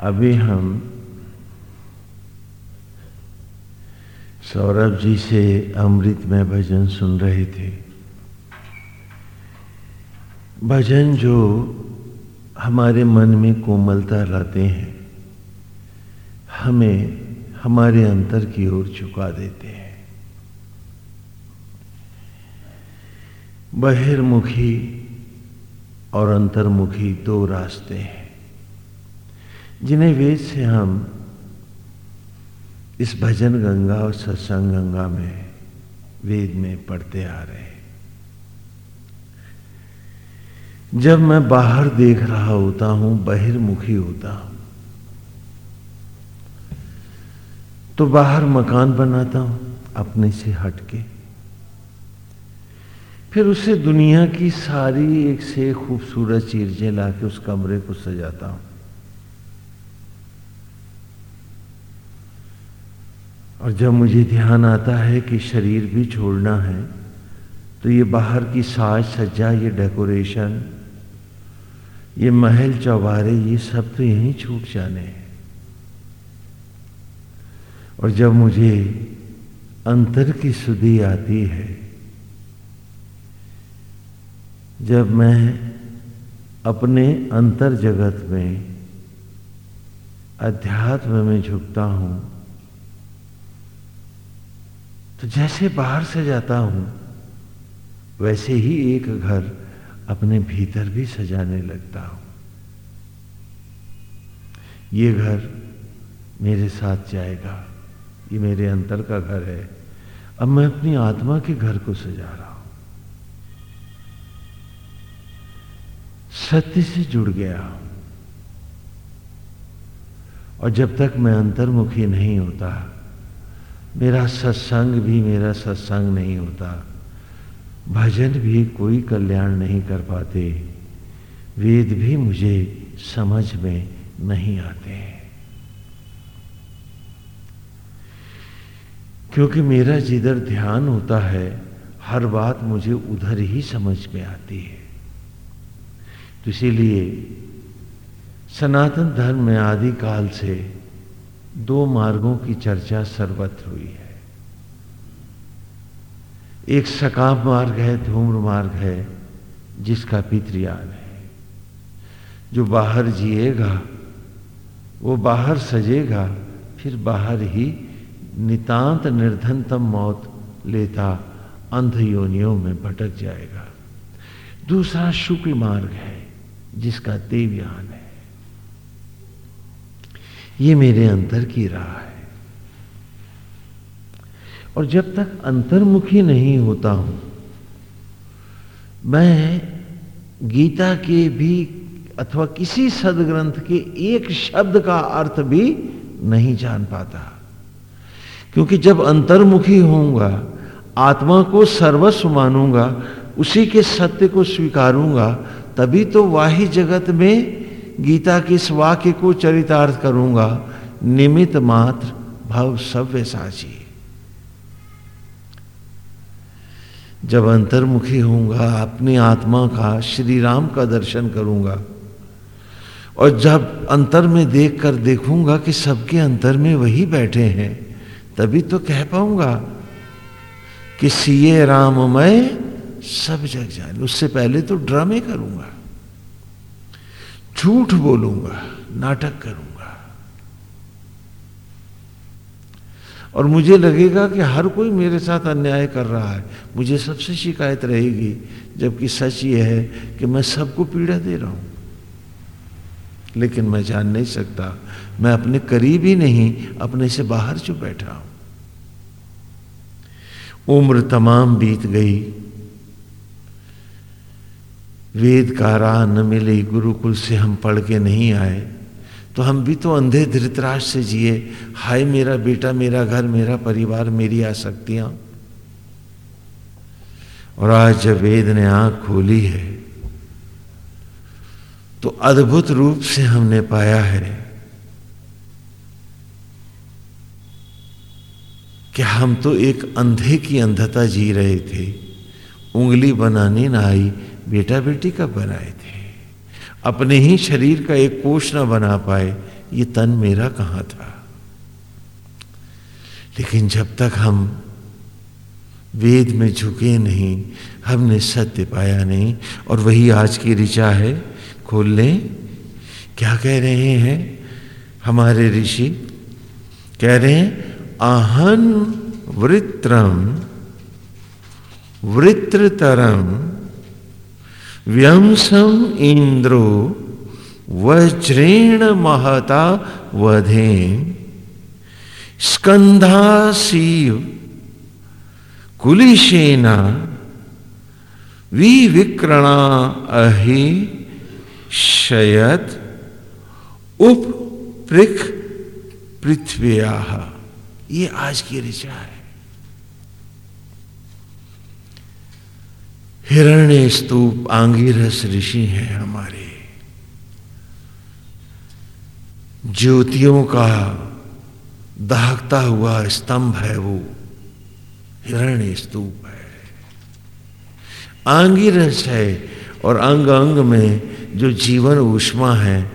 अभी हम सौरभ जी से अमृत में भजन सुन रहे थे। भजन जो हमारे मन में कोमलता लाते हैं, हमें हमारे अंतर की ओर झुका देते हैं। बहिर्मुखी और अंतर्मुखी दो रास्ते हैं। जिन्हें वेद से हम इस भजन गंगा और सत्संग गंगा में, वेद में पढ़ते आ रहे हैं। जब मैं बाहर देख रहा होता हूँ, बहिर्मुखी होता हूँ तो बाहर मकान बनाता हूँ, अपने से हटके। फिर उसे दुनिया की सारी एक से खूबसूरत चीज़ें लाके उस कमरे को सजाता हूँ। और जब मुझे ध्यान आता है कि शरीर भी छोड़ना है तो ये बाहर की साज सज्जा, ये डेकोरेशन, ये महल चौबारे, ये सब तो यहीं छूट जाने हैं। और जब मुझे अंतर की सुधी आती है जब मैं अपने अंतर जगत में, अध्यात्म में झुकता हूँ तो जैसे बाहर से जाता हूँ, वैसे ही एक घर अपने भीतर भी सजाने लगता हूँ। ये घर मेरे साथ जाएगा। ये मेरे अंतर का घर है। अब मैं अपनी आत्मा के घर को सजा रहा सत्य से जुड़ गया और जब तक मैं अंतर्मुखी नहीं होता, मेरा सत्संग भी मेरा सत्संग नहीं होता, भजन भी कोई कल्याण नहीं कर पाते, वेद भी मुझे समझ में नहीं आते क्योंकि मेरा जिधर ध्यान होता है, हर बात मुझे उधर ही समझ में आती है। तो इसीलिए सनातन धर्म में आदि काल से दो मार्गों की चर्चा सर्वत्र हुई है। एक सकाम मार्ग है, धूम्र मार्ग है, जिसका पितृयान है। जो बाहर जिएगा, वो बाहर सजेगा, फिर बाहर ही नितांत निर्धनतम मौत लेता अंध योनियों में भटक जाएगा। दूसरा शुक्ल मार्ग है जिसका देवयान है। ये मेरे अंतर की राह है। और जब तक अंतर्मुखी नहीं होता हूँ, मैं गीता के भी अथवा किसी सदग्रंथ के एक शब्द का अर्थ भी नहीं जान पाता। क्योंकि जब अंतर्मुखी होऊँगा, आत्मा को सर्वस्व मानूँगा, उसी के सत्य को स्वीकारूँगा तभी तो वाही जगत में गीता के इस वाक्य को चरितार्थ करूँगा। निमित मात्र भव सव्य साची। जब अंतर्मुखी होऊँगा, अपनी आत्मा का श्री राम का दर्शन करूँगा और जब अंतर में देख कर देखूँगा कि सबके अंतर में वही बैठे हैं, तभी तो कह पाऊँगा कि सीए राम मैं सब जग जाने उससे पहले तो ड्रामे करूँगा, झूठ बोलूँगा, नाटक करूँगा। और मुझे लगेगा कि हर कोई मेरे साथ अन्याय कर रहा है। मुझे सबसे शिकायत रहेगी, जबकि सच ये है कि मैं सबको पीड़ा दे रहा हूँ। लेकिन मैं जान नहीं सकता, मैं अपने करीब ही नहीं, अपने से बाहर जो बैठा हूँ। उम्र तमाम बीत गई। वेद का राह न मिली, गुरुकुल से हम पढ़ के नहीं आए। तो हम भी तो अंधे धृतराज से जिए, हाय मेरा बेटा, मेरा घर, मेरा परिवार, मेरी आसक्तियाँ। और आज जब वेद ने आँख खोली है तो अद्भुत रूप से हमने पाया है कि हम तो एक अंधे की अंधता जी रहे थे। उंगली बनाने ना आई बेटा बेटी कब बनाए थे? अपने ही शरीर का एक कोष न बना पाए, ये तन मेरा कहाँ था? लेकिन जब तक हम वेद में झुके नहीं, हमने सत्य पाया नहीं, और वही आज की ऋचा है, खोल लें। क्या कह रहे हैं हमारे ऋषि? कह रहे हैं अहन वृत्रम वृत्रतरम व्यंसम इंद्रो वज्रेण महता वधे। स्कंधासीव कुलिशेना विविक्रणा अहि शयत उप पृथ्व्या। ये आज की ऋचा है। हिरण्य स्तूप आंगिरस ऋषि हैं हमारे। ज्योतियों का दहकता हुआ स्तंभ है वो हिरण्य स्तूप है। आंगिरस है और अंग अंग में जो जीवन ऊष्मा है,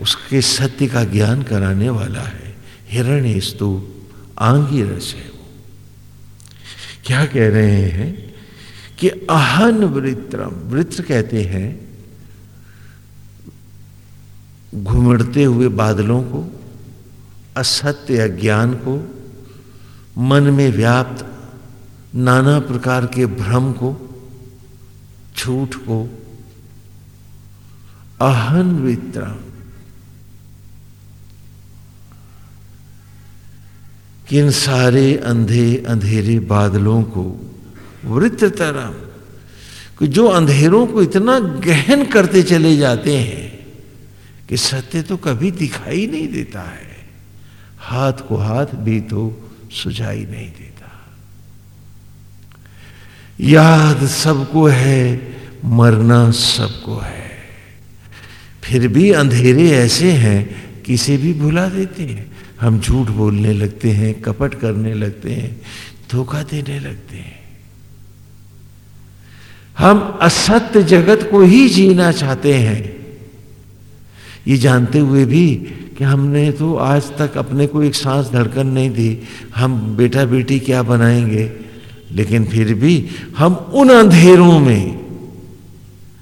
उसके सत्य का ज्ञान कराने वाला है। हिरण्य स्तूप आंगिरस है वो। क्या कह रहे हैं? कि अहन वृत्रम, वृत्र कहते हैं, घुमड़ते हुए बादलों को, असत्य अज्ञान को, मन में व्याप्त नाना प्रकार के भ्रम को, झूठ को। अहन वित्रम। किन सारे अंधे, अंधेरे बादलों को वृत्त तरम कि जो अंधेरों को इतना गहन करते चले जाते हैं कि सत्य तो कभी दिखाई नहीं देता है, हाथ को हाथ भी तो सुझाई नहीं देता। याद सबको है, मरना सबको है। फिर भी अंधेरे ऐसे हैं, किसे भी भुला देते हैं। हम झूठ बोलने लगते हैं, कपट करने लगते हैं, धोखा देने लगते हैं। हम असत्य जगत को ही जीना चाहते हैं। ये जानते हुए भी कि हमने तो आज तक अपने को एक सांस धड़कन नहीं दी। हम बेटा बेटी क्या बनाएँगे? लेकिन फिर भी हम उन अंधेरों में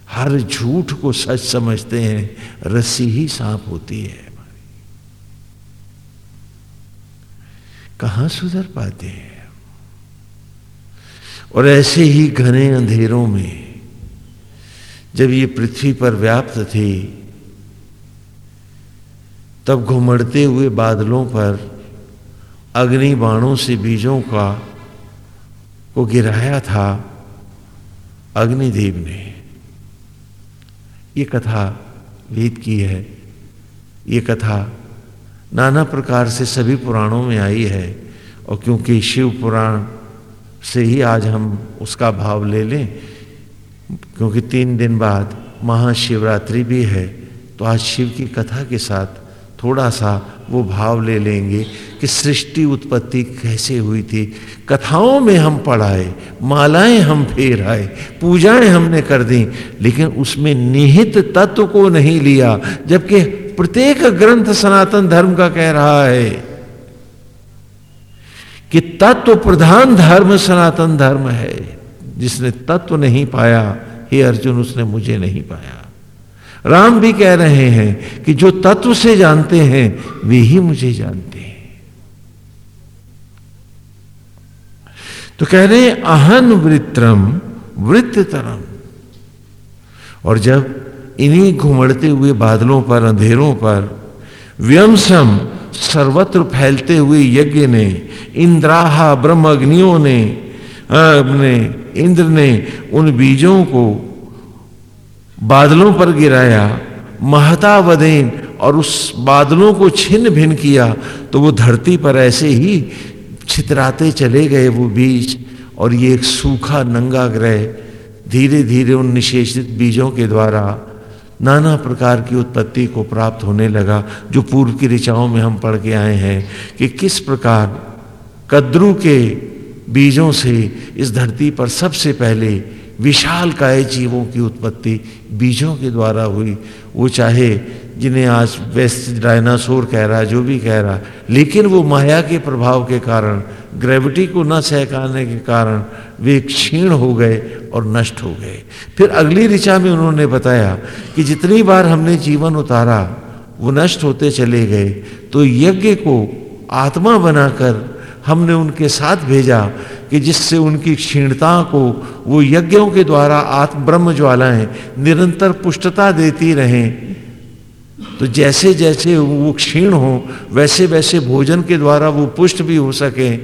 हर झूठ को सच समझते हैं। रस्सी ही सांप होती है कहाँ सुधर पाते हैं? और ऐसे ही घने अंधेरों में जब ये पृथ्वी पर व्याप्त थी, तब घुमड़ते हुए बादलों पर अग्नि बाणों से बीजों का, को गिराया था अग्निदेव ने। ये कथा वेद की है। ये कथा नाना प्रकार से सभी पुराणों में आई है और क्योंकि शिव पुराण से ही आज हम उसका भाव ले लें। क्योंकि तीन दिन बाद महाशिवरात्रि भी है तो आज शिव की कथा के साथ थोड़ा सा वो भाव ले लेंगे कि सृष्टि उत्पत्ति कैसे हुई थी। कथाओं में हम पढ़ाए, मालाएँ हम फेर आए पूजाएँ हमने कर दी, लेकिन उसमें निहित तत्व को नहीं लिया, जबकि प्रत्येक ग्रंथ सनातन धर्म का कह रहा है। कि तत्व प्रधान धर्म, सनातन धर्म है। जिसने तत्व नहीं पाया, हे अर्जुन, उसने मुझे नहीं पाया। राम भी कह रहे हैं कि जो तत्व से जानते हैं, वे ही मुझे जानते हैं। तो कह रहे अहन वृत्रम वृत्तरम और जब इन्हीं घुमड़ते हुए बादलों पर, अंधेरों पर व्यमसम सर्वत्र फैलते हुए यज्ञ ने, इंद्राहा ब्रह्म अग्नियों ने अपने इंद्र ने उन बीजों को बादलों पर गिराया महता वदेन और उस बादलों को छिन्न भिन्न किया तो वो धरती पर ऐसे ही छितराते चले गए वो बीज और ये एक सूखा नंगा ग्रह धीरे धीरे उन निशेषित बीजों के द्वारा नाना प्रकार की उत्पत्ति को प्राप्त होने लगा, जो पूर्व की ऋचाओं में हम पढ़ के आए हैं, कि किस प्रकार कद्रू के बीजों से इस धरती पर सबसे पहले विशाल काय जीवों की उत्पत्ति बीजों के द्वारा हुई, वो चाहे जिन्हें आज वेस्ट डायनासोर कह रहा है जो भी कह रहा, लेकिन वो माया के प्रभाव के कारण ग्रेविटी को न सहकाने के कारण, वे क्षीण हो गए और नष्ट हो गए। फिर अगली ऋचा में उन्होंने बताया कि जितनी बार हमने जीवन उतारा, वो नष्ट होते चले गए तो यज्ञ को आत्मा बनाकर हमने उनके साथ भेजा कि जिससे उनकी क्षीणता को वो यज्ञों के द्वारा आत्म ब्रह्म ज्वालाएँ, निरंतर पुष्टता देती रहें। तो जैसे जैसे वो क्षीण हो, वैसे वैसे भोजन के द्वारा वो पुष्ट भी हो सके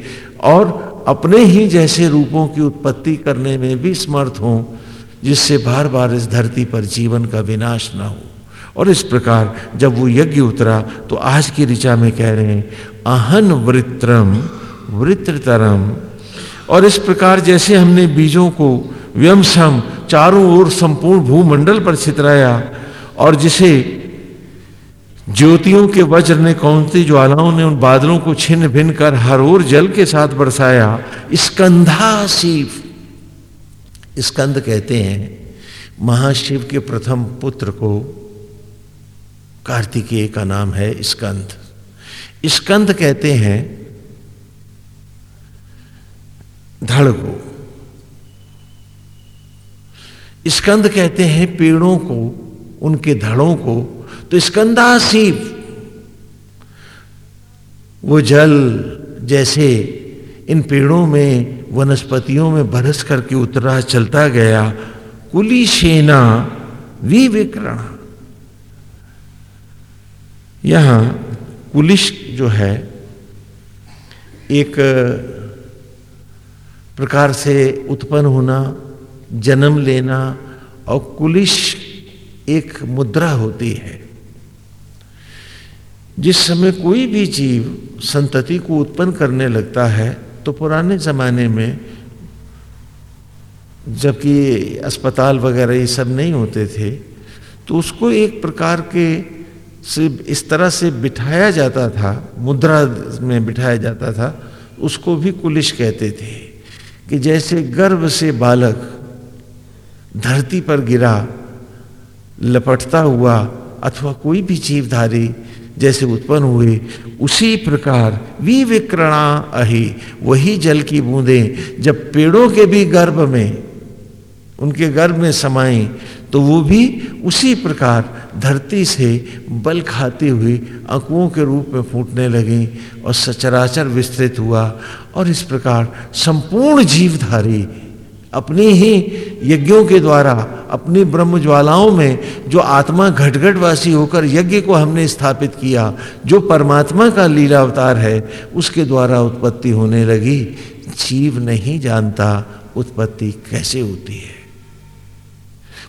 और अपने ही जैसे रूपों की उत्पत्ति करने में भी समर्थ हो, जिससे बार बार इस धरती पर जीवन का विनाश ना हो। और इस प्रकार जब वो यज्ञ उतरा तो आज की ऋचा में कह रहे हैं, अहन वृत्रम वृत्रतरम और इस प्रकार जैसे हमने बीजों को व्यमसम चारों ओर संपूर्ण भूमंडल पर छितराया और जिसे ज्योतियों के वज्र ने कौनती ज्वालाओं ने, उन बादलों को छिन्न भिन्न कर हर ओर जल के साथ बरसाया, स्कंधा शिव। स्कंद कहते हैं, महाशिव के प्रथम पुत्र को। कार्तिकेय का नाम है स्कंद। स्कंद कहते हैं धड़ को स्कंद कहते हैं पेड़ों को, उनके धड़ों को तो स्कंदासीप वो जल जैसे इन पेड़ों में, वनस्पतियों में बरस करके उतरा, चलता गया कुली सेना विविकरण। यहाँ कुलिश जो है, एक प्रकार से उत्पन्न होना, जन्म लेना और कुलिश एक मुद्रा होती है। जिस समय कोई भी जीव संतति को उत्पन्न करने लगता है तो पुराने ज़माने में जबकि अस्पताल वगैरह ये सब नहीं होते थे तो उसको एक प्रकार के से इस तरह से बिठाया जाता था, मुद्रा में बिठाया जाता था, उसको भी कुलिश कहते थे। कि जैसे गर्भ से बालक धरती पर गिरा, लपटता हुआ अथवा कोई भी जीवधारी जैसे उत्पन्न हुए, उसी प्रकार विविक्रणा अहि, वही जल की बूंदें जब पेड़ों के भी गर्भ में, उनके गर्भ में समाई तो वो भी उसी प्रकार धरती से बल खाती हुई अंकुओं के रूप में फूटने लगी और सचराचर विस्तृत हुआ और इस प्रकार संपूर्ण जीवधारी अपने ही यज्ञों के द्वारा, अपनी ब्रह्म ज्वालाओं में जो आत्मा घटघटवासी होकर यज्ञ को हमने स्थापित किया, जो परमात्मा का लीला अवतार है, उसके द्वारा उत्पत्ति होने लगी। जीव नहीं जानता उत्पत्ति कैसे होती है।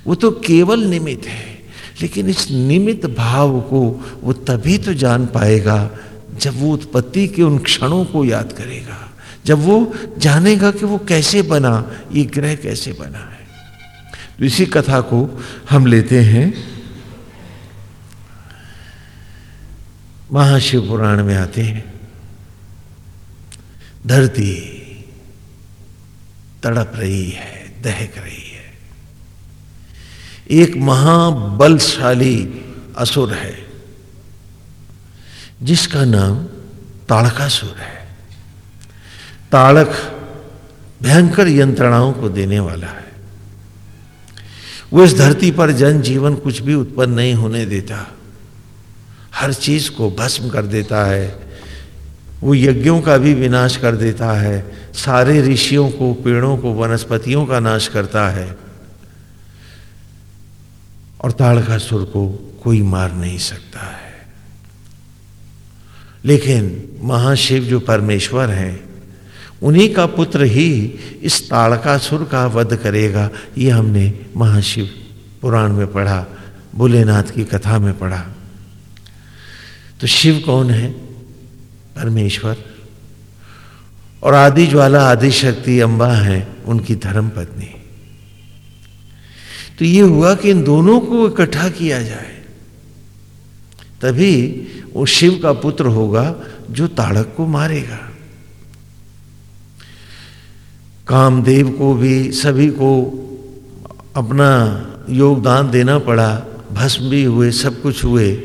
वो तो केवल निमित्त है, लेकिन इस निमित्त भाव को वो तभी तो जान पाएगा जब वो उत्पत्ति के उन क्षणों को याद करेगा, जब वो जानेगा कि वो कैसे बना, ये ग्रह कैसे बना है। तो इसी कथा को हम लेते हैं। महाशिव पुराण में आते हैं। धरती तड़प रही है, दहक रही एक महाबलशाली असुर है, जिसका नाम ताड़कासुर है। ताड़क भयंकर यंत्रणाओं को देने वाला है। वो इस धरती पर जन जीवन कुछ भी उत्पन्न नहीं होने देता। हर चीज़ को भस्म कर देता है। वो यज्ञों का भी विनाश कर देता है। सारे ऋषियों को, पेड़ों को, वनस्पतियों का नाश करता है। और ताड़कासुर को कोई मार नहीं सकता है। लेकिन महाशिव जो परमेश्वर हैं, उन्हीं का पुत्र ही इस ताड़कासुर का वध करेगा, ये हमने महाशिव पुराण में पढ़ा, भोलेनाथ की कथा में पढ़ा। तो शिव कौन है? परमेश्वर। और आदि ज्वाला आदि शक्ति अंबा है, उनकी धर्म पत्नी तो ये हुआ कि इन दोनों को इकट्ठा किया जाए। तभी वो शिव का पुत्र होगा जो ताड़क को मारेगा। कामदेव को भी, सभी को अपना योगदान देना पड़ा। भस्म भी हुए, सब कुछ हुए।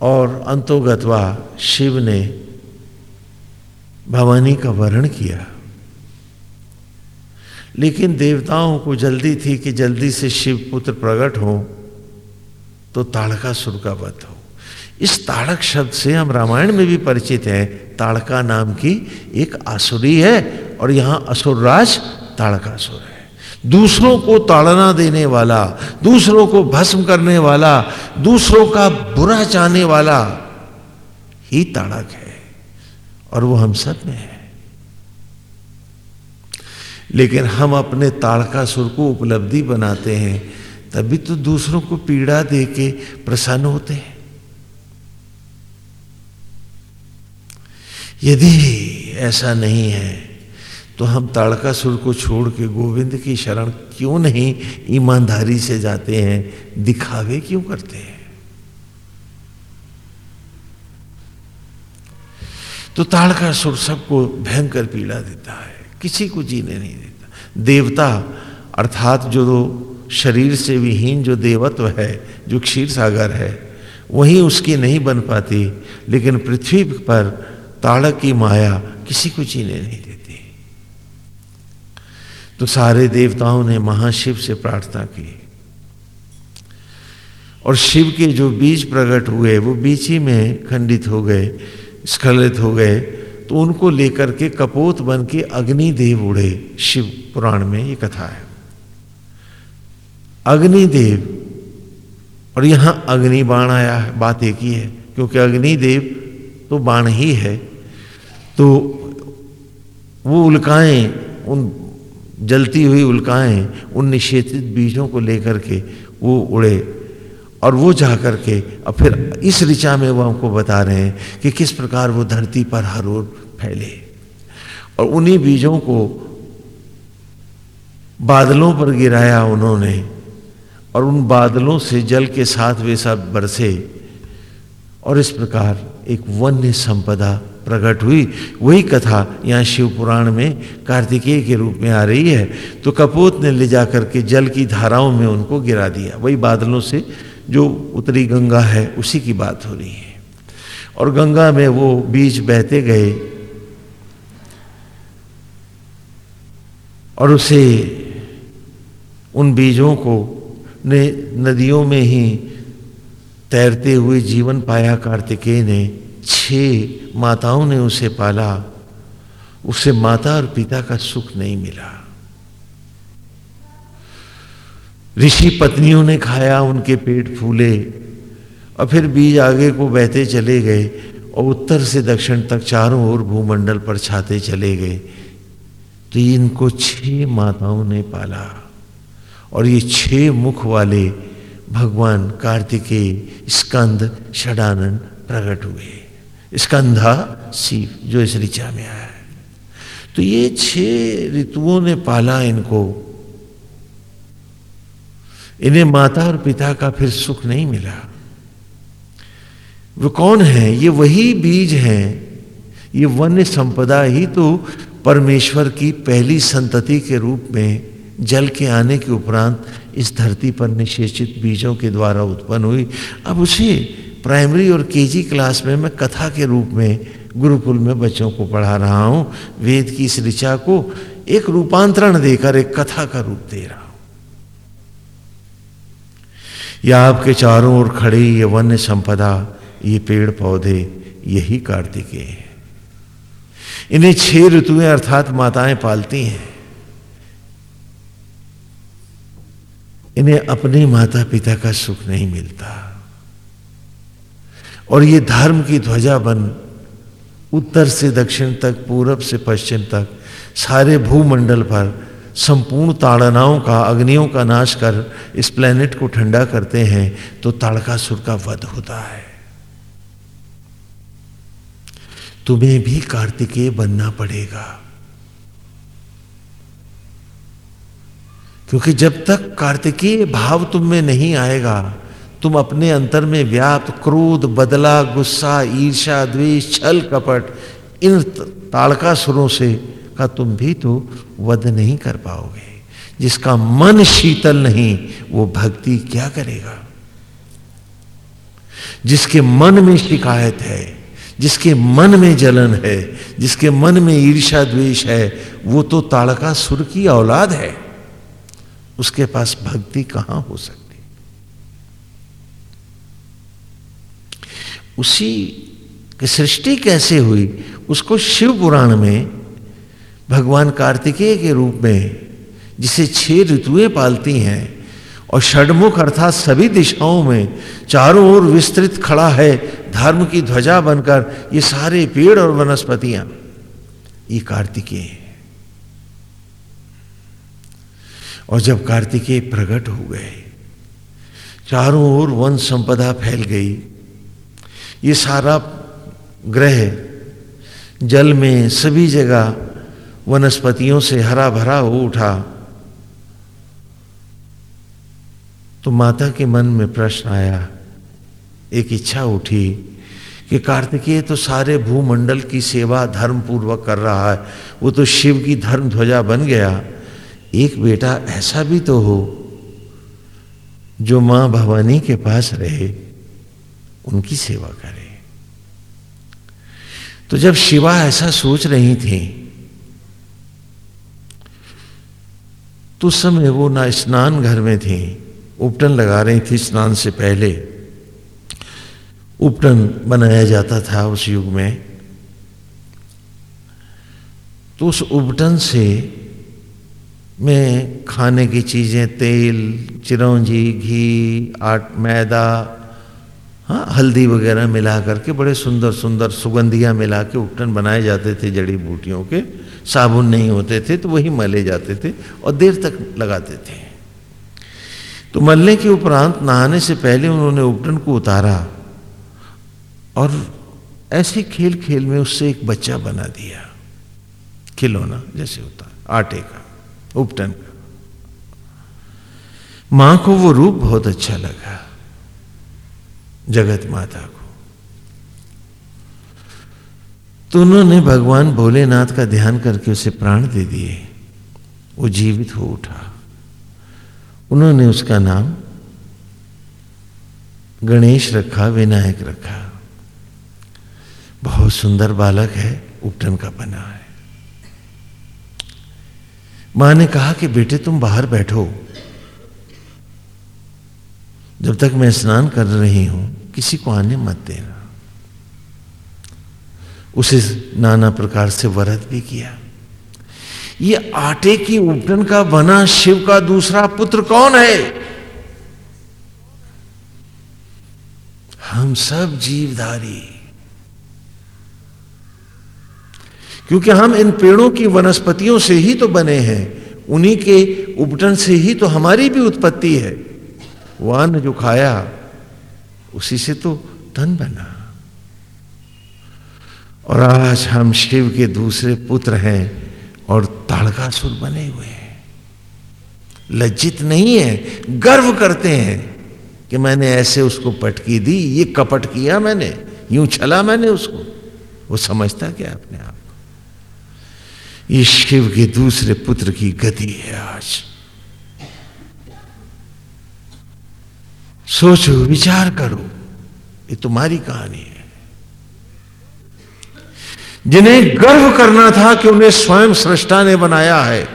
और अंतोगतवा शिव ने भवानी का वर्ण किया। लेकिन देवताओं को जल्दी थी कि जल्दी से शिव पुत्र प्रकट हो तो ताड़का सुर का वध हो। इस ताड़क शब्द से हम रामायण में भी परिचित हैं। ताड़का नाम की एक आसुरी है और यहाँ असुरराज ताड़कासुर है। दूसरों को ताड़ना देने वाला, दूसरों को भस्म करने वाला, दूसरों का बुरा चाहने वाला ही ताड़क है और वो हम सब में है। लेकिन हम अपने ताड़का सुर को उपलब्धि बनाते हैं, तभी तो दूसरों को पीड़ा दे के प्रसन्न होते हैं। यदि ऐसा नहीं है तो हम ताड़का सुर को छोड़ के गोविंद की शरण क्यों नहीं ईमानदारी से जाते हैं, दिखावे क्यों करते हैं? तो ताड़का सुर सबको भयंकर पीड़ा देता है। किसी को जीने नहीं देता। देवता, अर्थात जो शरीर से विहीन जो देवत्व है, जो क्षीर सागर है, वही उसकी नहीं बन पाती, लेकिन पृथ्वी पर ताड़क की माया किसी को जीने नहीं देती। तो सारे देवताओं ने महाशिव से प्रार्थना की। और शिव के जो बीज प्रकट हुए, वो बीच ही में खंडित हो गए, स्खलित हो गए तो उनको लेकर के कपोत बन के अग्निदेव उड़े। शिव पुराण में ये कथा है। अग्निदेव, और यहाँ अग्नि बाण आया है। बात एक ही है, क्योंकि अग्निदेव तो बाण ही है। तो वो उल्काएँ, उन जलती हुई उल्काएँ, उन निषेधित बीजों को लेकर के वो उड़े। और वो जा कर के और फिर इस ऋचा में वो हमको बता रहे हैं कि किस प्रकार वो धरती पर हर ओर फैले। और उन्हीं बीजों को बादलों पर गिराया उन्होंने, और उन बादलों से जल के साथ वे सब बरसे, और इस प्रकार एक वन्य संपदा प्रकट हुई। वही कथा यहाँ शिव पुराण में कार्तिकेय के रूप में आ रही है। तो कपूत ने ले जाकर के जल की धाराओं में उनको गिरा दिया। वही बादलों से जो उत्तरी गंगा है, उसी की बात हो रही है। और गंगा में वो बीज बहते गए और उसे उन बीजों को ने नदियों में ही तैरते हुए जीवन पाया कार्तिकेय ने, छह माताओं ने उसे पाला। उसे माता और पिता का सुख नहीं मिला। ऋषि पत्नियों ने खाया उनके पेट फूले और फिर बीज आगे को बहते चले गए और उत्तर से दक्षिण तक चारों ओर भूमंडल पर छाते चले गए। तो इनको छह माताओं ने पाला और ये छह मुख वाले भगवान कार्तिकेय, स्कंद षडानंद प्रकट हुए। स्कंधा शिव, जो इस ऋचा में आया तो ये छह ऋतुओं ने पाला इनको। इन्हें माता और पिता का फिर सुख नहीं मिला। वो कौन है? ये वही बीज हैं। ये वन्य संपदा ही तो परमेश्वर की पहली संतति के रूप में जल के आने के उपरांत इस धरती पर निषेचित बीजों के द्वारा उत्पन्न हुई। अब उसे प्राइमरी और केजी क्लास में मैं कथा के रूप में गुरुकुल में बच्चों को पढ़ा रहा हूँ। वेद की इस ऋचा को एक रूपांतरण देकर एक कथा का रूप दे रहा या आपके चारों ओर खड़े ये वन्य संपदा, ये पेड़ पौधे, यही कार्तिकेय है। इन्हें छह ऋतुएँ अर्थात माताएँ पालती हैं। इन्हें अपने माता पिता का सुख नहीं मिलता। और ये धर्म की ध्वजा बन उत्तर से दक्षिण तक, पूरब से पश्चिम तक, सारे भूमंडल पर संपूर्ण ताड़नाओं का, अग्नियों का नाश कर इस प्लेनेट को ठंडा करते हैं तो ताड़कासुर का वध होता है। तुम्हें भी कार्तिकेय बनना पड़ेगा। क्योंकि जब तक कार्तिकीय भाव तुम में नहीं आएगा, तुम अपने अंतर में व्याप्त, क्रोध, बदला, गुस्सा ईर्षा द्वेष, छल, कपट, इन ताड़का सुरों से का तुम भी तो वध नहीं कर पाओगे। जिसका मन शीतल नहीं, वो भक्ति क्या करेगा? जिसके मन में शिकायत है, जिसके मन में जलन है, जिसके मन में ईर्षा द्वेष है, वो तो ताड़का सुर की औलाद है। उसके पास भक्ति कहाँ हो सकती? उसी सृष्टि कैसे हुई? उसको शिव पुराण में भगवान कार्तिकेय के रूप में, जिसे छह ऋतुएँ पालती हैं, और षडमुख अर्थात सभी दिशाओं में चारों ओर विस्तृत खड़ा है, धर्म की ध्वजा बनकर ये सारे पेड़ और वनस्पतियाँ, ये कार्तिकेय है। और जब कार्तिकेय प्रकट हो गए, चारों ओर वन संपदा फैल गई, ये सारा ग्रह, जल में सभी जगह वनस्पतियों से हरा भरा हो उठा। तो माता के मन में प्रश्न आया। एक इच्छा उठी कि कार्तिकेय तो सारे भूमंडल की सेवा धर्म पूर्वक कर रहा है। वो तो शिव की धर्म ध्वजा बन गया। एक बेटा ऐसा भी तो हो जो माँ भवानी के पास रहे, उनकी सेवा करे। तो जब शिवा ऐसा सोच रही थी तो उस समय वो ना स्नान घर में थी। उपटन लगा रही थी स्नान से पहले। उपटन बनाया जाता था उस युग में। तो उस उपटन से में खाने की चीज़ें, तेल, चिरौंजी, घी, आट, मैदा हाँ हल्दी वगैरह मिला करके बड़े सुंदर सुंदर सुगंधियाँ मिला के उपटन बनाए जाते थे जड़ी बूटियों के। साबुन नहीं होते थे तो वही मले जाते थे और देर तक लगाते थे। तो मलने के उपरांत नहाने से पहले उन्होंने उपटन को उतारा और ऐसे खेल खेल में उससे एक बच्चा बना दिया। खिलौना जैसे होता, आटे का, उपटन का। माँ को वो रूप बहुत अच्छा लगा, जगत माता को। तो उन्होंने भगवान भोलेनाथ का ध्यान करके उसे प्राण दे दिए। वो जीवित हो उठा। उन्होंने उसका नाम गणेश रखा, विनायक रखा। बहुत सुंदर बालक है, उपटन का बना है। माँ ने कहा कि बेटे, तुम बाहर बैठो। जब तक मैं स्नान कर रही हूँ, किसी को आने मत देना। उसे नाना प्रकार से वरत भी किया। ये आटे की उपटन का बना शिव का दूसरा पुत्र कौन है? हम सब जीवधारी। क्योंकि हम इन पेड़ों की वनस्पतियों से ही तो बने हैं, उन्हीं के उपटन से ही तो हमारी भी उत्पत्ति है। वो अन्न जो खाया, उसी से तो धन बना। और आज हम शिव के दूसरे पुत्र हैं और ताड़कासुर बने हुए हैं। लज्जित नहीं है, गर्व करते हैं कि मैंने ऐसे उसको पटकी दी, ये कपट किया मैंने, यूँ छला मैंने उसको। वो समझता क्या अपने आप ये शिव के दूसरे पुत्र की गति है आज। सोचो, विचार करो, ये तुम्हारी कहानी है। जिन्हें गर्व करना था कि उन्हें स्वयं सृष्टा ने बनाया है।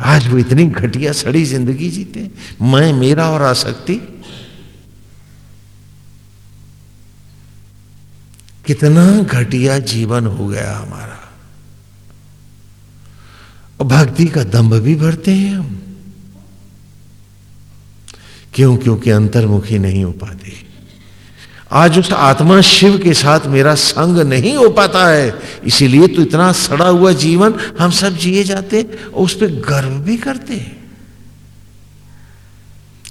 आज वो इतनी घटिया सड़ी ज़िंदगी जीते मैं, मेरा और आसक्ति। कितना घटिया जीवन हो गया हमारा। और भक्ति का दंभ भी भरते हैं हम। क्यों? क्योंकि अंतर्मुखी नहीं हो पाते। आज उस आत्मा शिव के साथ मेरा संग नहीं हो पाता है। इसीलिए तो इतना सड़ा हुआ जीवन हम सब जिए जाते और उस पर गर्व भी करते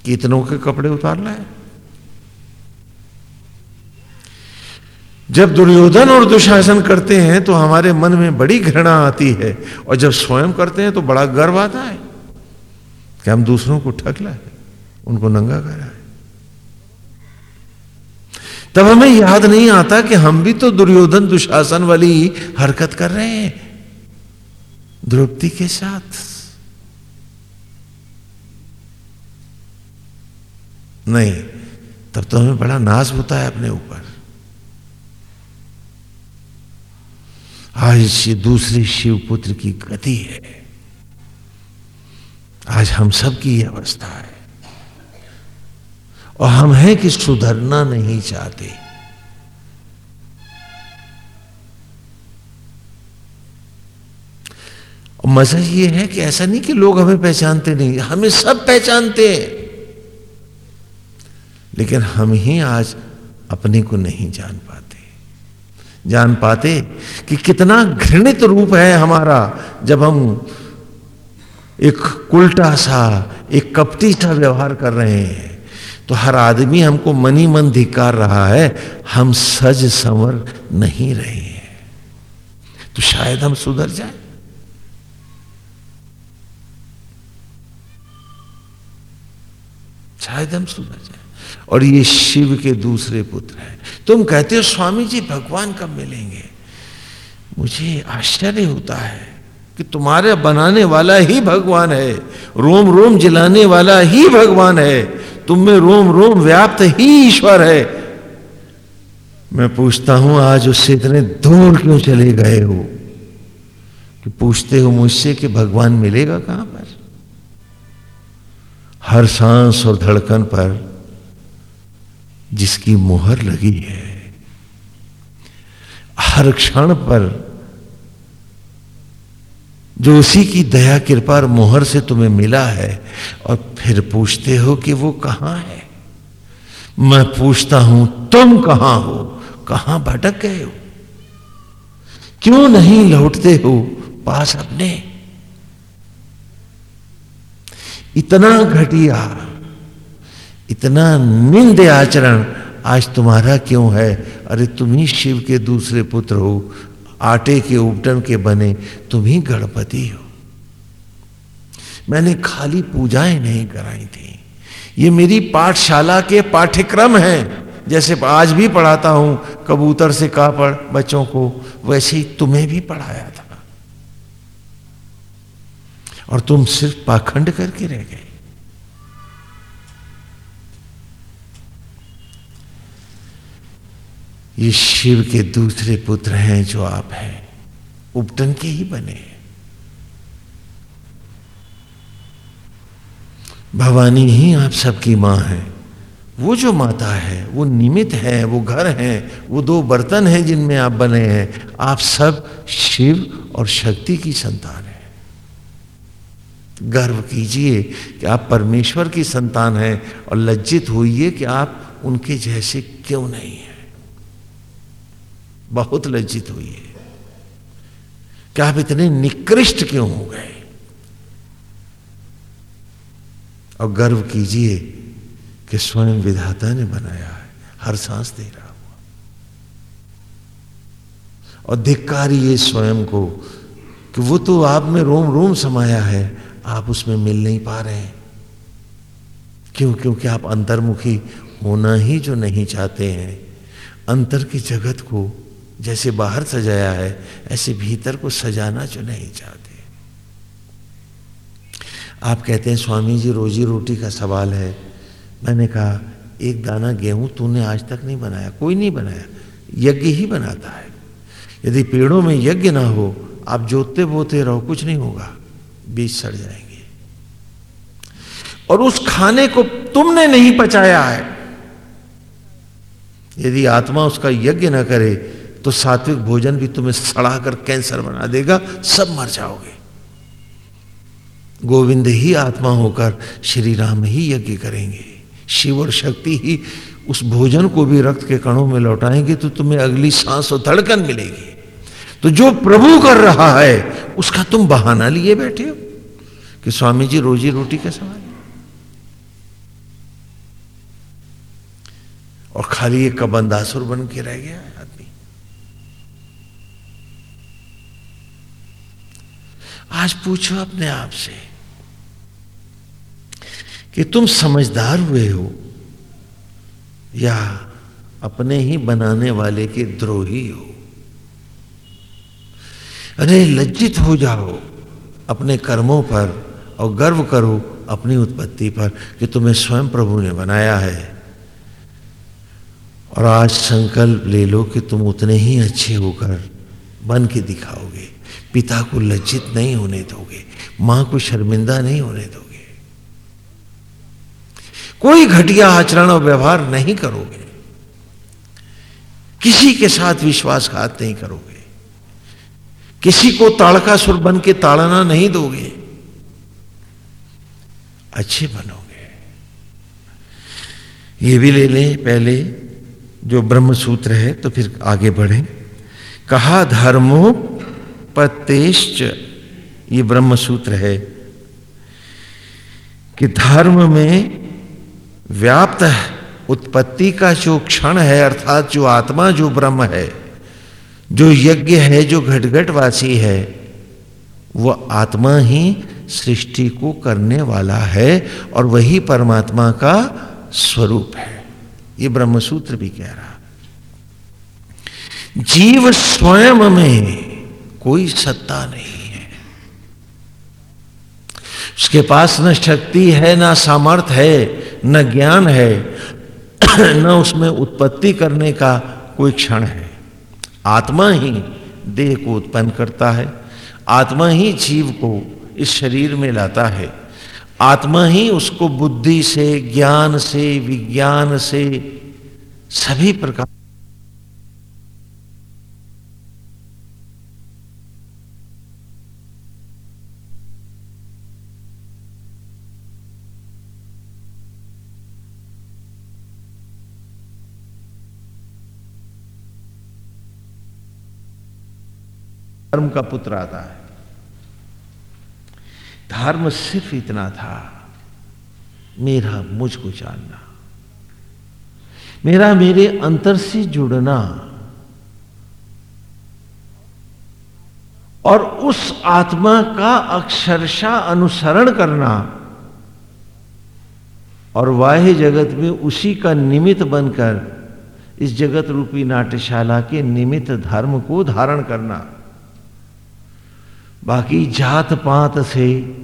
कितनों के कपड़े उतार लाए जब दुर्योधन और दुशासन करते हैं तो हमारे मन में बड़ी घृणा आती है और जब स्वयं करते हैं तो बड़ा गर्व आता है कि हम दूसरों को ठग लाए उनको नंगा करा है। तब हमें याद नहीं आता कि हम भी तो दुर्योधन दुशासन वाली हरकत कर रहे हैं। द्रौपदी के साथ। नहीं, तब तो हमें बड़ा नाश होता है अपने ऊपर। आज ये दूसरे शिवपुत्र की गति है। आज हम सब की यह अवस्था है। और हम हैं कि सुधरना नहीं चाहते। मज़ा ये है कि ऐसा नहीं कि लोग हमें पहचानते नहीं, हमें सब पहचानते हैं। लेकिन हम ही आज अपने को नहीं जान पाते। जान पाते कि कितना घृणित रूप है हमारा जब हम एक उल्टा सा, एक कपटी सा व्यवहार कर रहे हैं। तो हर आदमी हमको मनी मन धिकार रहा है, हम सज संवर नहीं रहे हैं। तो शायद हम सुधर जाए। शायद हम सुधर जाए। और ये शिव के दूसरे पुत्र हैं। तुम कहते हो, स्वामी जी, भगवान कब मिलेंगे? मुझे आश्चर्य होता है कि तुम्हारे बनाने वाला ही भगवान है रोम रोम जिलाने वाला ही भगवान है। तुम में रोम रोम व्याप्त ही ईश्वर है। मैं पूछता हूँ, आज उससे इतने दूर क्यों चले गए हो? कि पूछते हो, मुझसे कि भगवान मिलेगा कहाँ पर? हर सांस और धड़कन पर जिसकी मुहर लगी है, हर क्षण पर जो उसी की दया, कृपा और मोहर से तुम्हें मिला है और फिर पूछते हो कि वो कहाँ है? मैं पूछता हूँ, तुम कहाँ हो? कहाँ भटक गए हो? क्यों नहीं लौटते हो पास अपने? इतना घटिया, इतना निंद आचरण आज तुम्हारा क्यों है? अरे तुम ही शिव के दूसरे पुत्र हो आटे के उपटन के बने तुम ही गणपति हो। मैंने खाली पूजाएँ नहीं कराई थी। ये मेरी पाठशाला के पाठ्यक्रम हैं। जैसे आज भी पढ़ाता हूँ, कबूतर से कहा पढ़ बच्चों को वैसे ही तुम्हें भी पढ़ाया था। और तुम सिर्फ़ पाखंड करके रह गए। ये शिव के दूसरे पुत्र हैं जो आप हैं। उपटन के ही बने भवानी ही आप सबकी माँ है। वो जो माता है, वो निमित है, वो घर है, वो दो बर्तन हैं जिनमें आप बने हैं। आप सब शिव और शक्ति की संतान है। गर्व कीजिए कि आप परमेश्वर की संतान हैं और लज्जित होइए कि आप उनके जैसे क्यों नहीं हैं। बहुत लज्जित हुई है। क्या आप इतने निकृष्ट क्यों हो गए? और गर्व कीजिए कि स्वयं विधाता ने बनाया है। हर सांस दे रहा हुआ। और धिक्कारिए स्वयं को कि वो तो आप में रोम रोम समाया है, आप उसमें मिल नहीं पा रहे हैं। क्यों? क्योंकि आप अंतर्मुखी होना ही जो नहीं चाहते हैं। अंतर की जगत को जैसे बाहर सजाया है, ऐसे भीतर को सजाना जो नहीं चाहते। आप कहते हैं, स्वामी जी, रोजी रोटी का सवाल है। मैंने कहा, एक दाना गेहूँ तूने आज तक नहीं बनाया, कोई नहीं बनाया, यज्ञ ही बनाता है। यदि पेड़ों में यज्ञ ना हो, आप जोतते बोते रहो, कुछ नहीं होगा, बीज सड़ जाएँगे। और उस खाने को तुमने नहीं पचाया है। यदि आत्मा उसका यज्ञ ना करे तो सात्विक भोजन भी तुम्हें सड़ा कर कैंसर बना देगा, सब मर जाओगे। गोविंद ही आत्मा होकर श्री राम ही यज्ञ करेंगे। शिव और शक्ति ही उस भोजन को भी रक्त के कणों में लौटाएँगे तो तुम्हें अगली सांस और धड़कन मिलेगी। तो जो प्रभु कर रहा है, उसका तुम बहाना लिए बैठे हो कि स्वामी जी रोजी रोटी का सवाल और खाली एक कबंदासुर बन के रह गया। आज पूछो अपने आप से कि तुम समझदार हुए हो या अपने ही बनाने वाले के द्रोही हो? अरे, लज्जित हो जाओ अपने कर्मों पर और गर्व करो अपनी उत्पत्ति पर कि तुम्हें स्वयं प्रभु ने बनाया है। और आज संकल्प ले लो कि तुम उतने ही अच्छे होकर बन के दिखाओगे। पिता को लज्जित नहीं होने दोगे। माँ को शर्मिंदा नहीं होने दोगे। कोई घटिया आचरण और व्यवहार नहीं करोगे। किसी के साथ विश्वासघात नहीं करोगे। किसी को ताड़का सुर बन के ताड़ना नहीं दोगे। अच्छे बनोगे। ये भी ले लें पहले जो ब्रह्म सूत्र है तो फिर आगे बढ़े। कहा धर्मो पतेश्च? ये ब्रह्म सूत्र है कि धर्म में व्याप्त उत्पत्ति का जो क्षण है, अर्थात जो आत्मा, जो ब्रह्म है, जो यज्ञ है, जो घटघटवासी है वह आत्मा ही सृष्टि को करने वाला है और वही परमात्मा का स्वरूप है। ये ब्रह्मसूत्र भी कह रहा जीव स्वयं में कोई सत्ता नहीं है। उसके पास न शक्ति है, ना सामर्थ्य है, न ज्ञान है, न उसमें उत्पत्ति करने का कोई क्षण है। आत्मा ही देह को उत्पन्न करता है, आत्मा ही जीव को इस शरीर में लाता है, आत्मा ही उसको बुद्धि से, ज्ञान से, विज्ञान से सभी प्रकार धर्म का पुत्र आता है। धर्म सिर्फ़ इतना था, मेरा मुझको जानना। मेरा मेरे अंतर से जुड़ना और उस आत्मा का अक्षरशा अनुसरण करना और वाह्य जगत में उसी का निमित्त बनकर इस जगत रूपी नाट्यशाला के निमित्त धर्म को धारण करना। बाकी जात पात से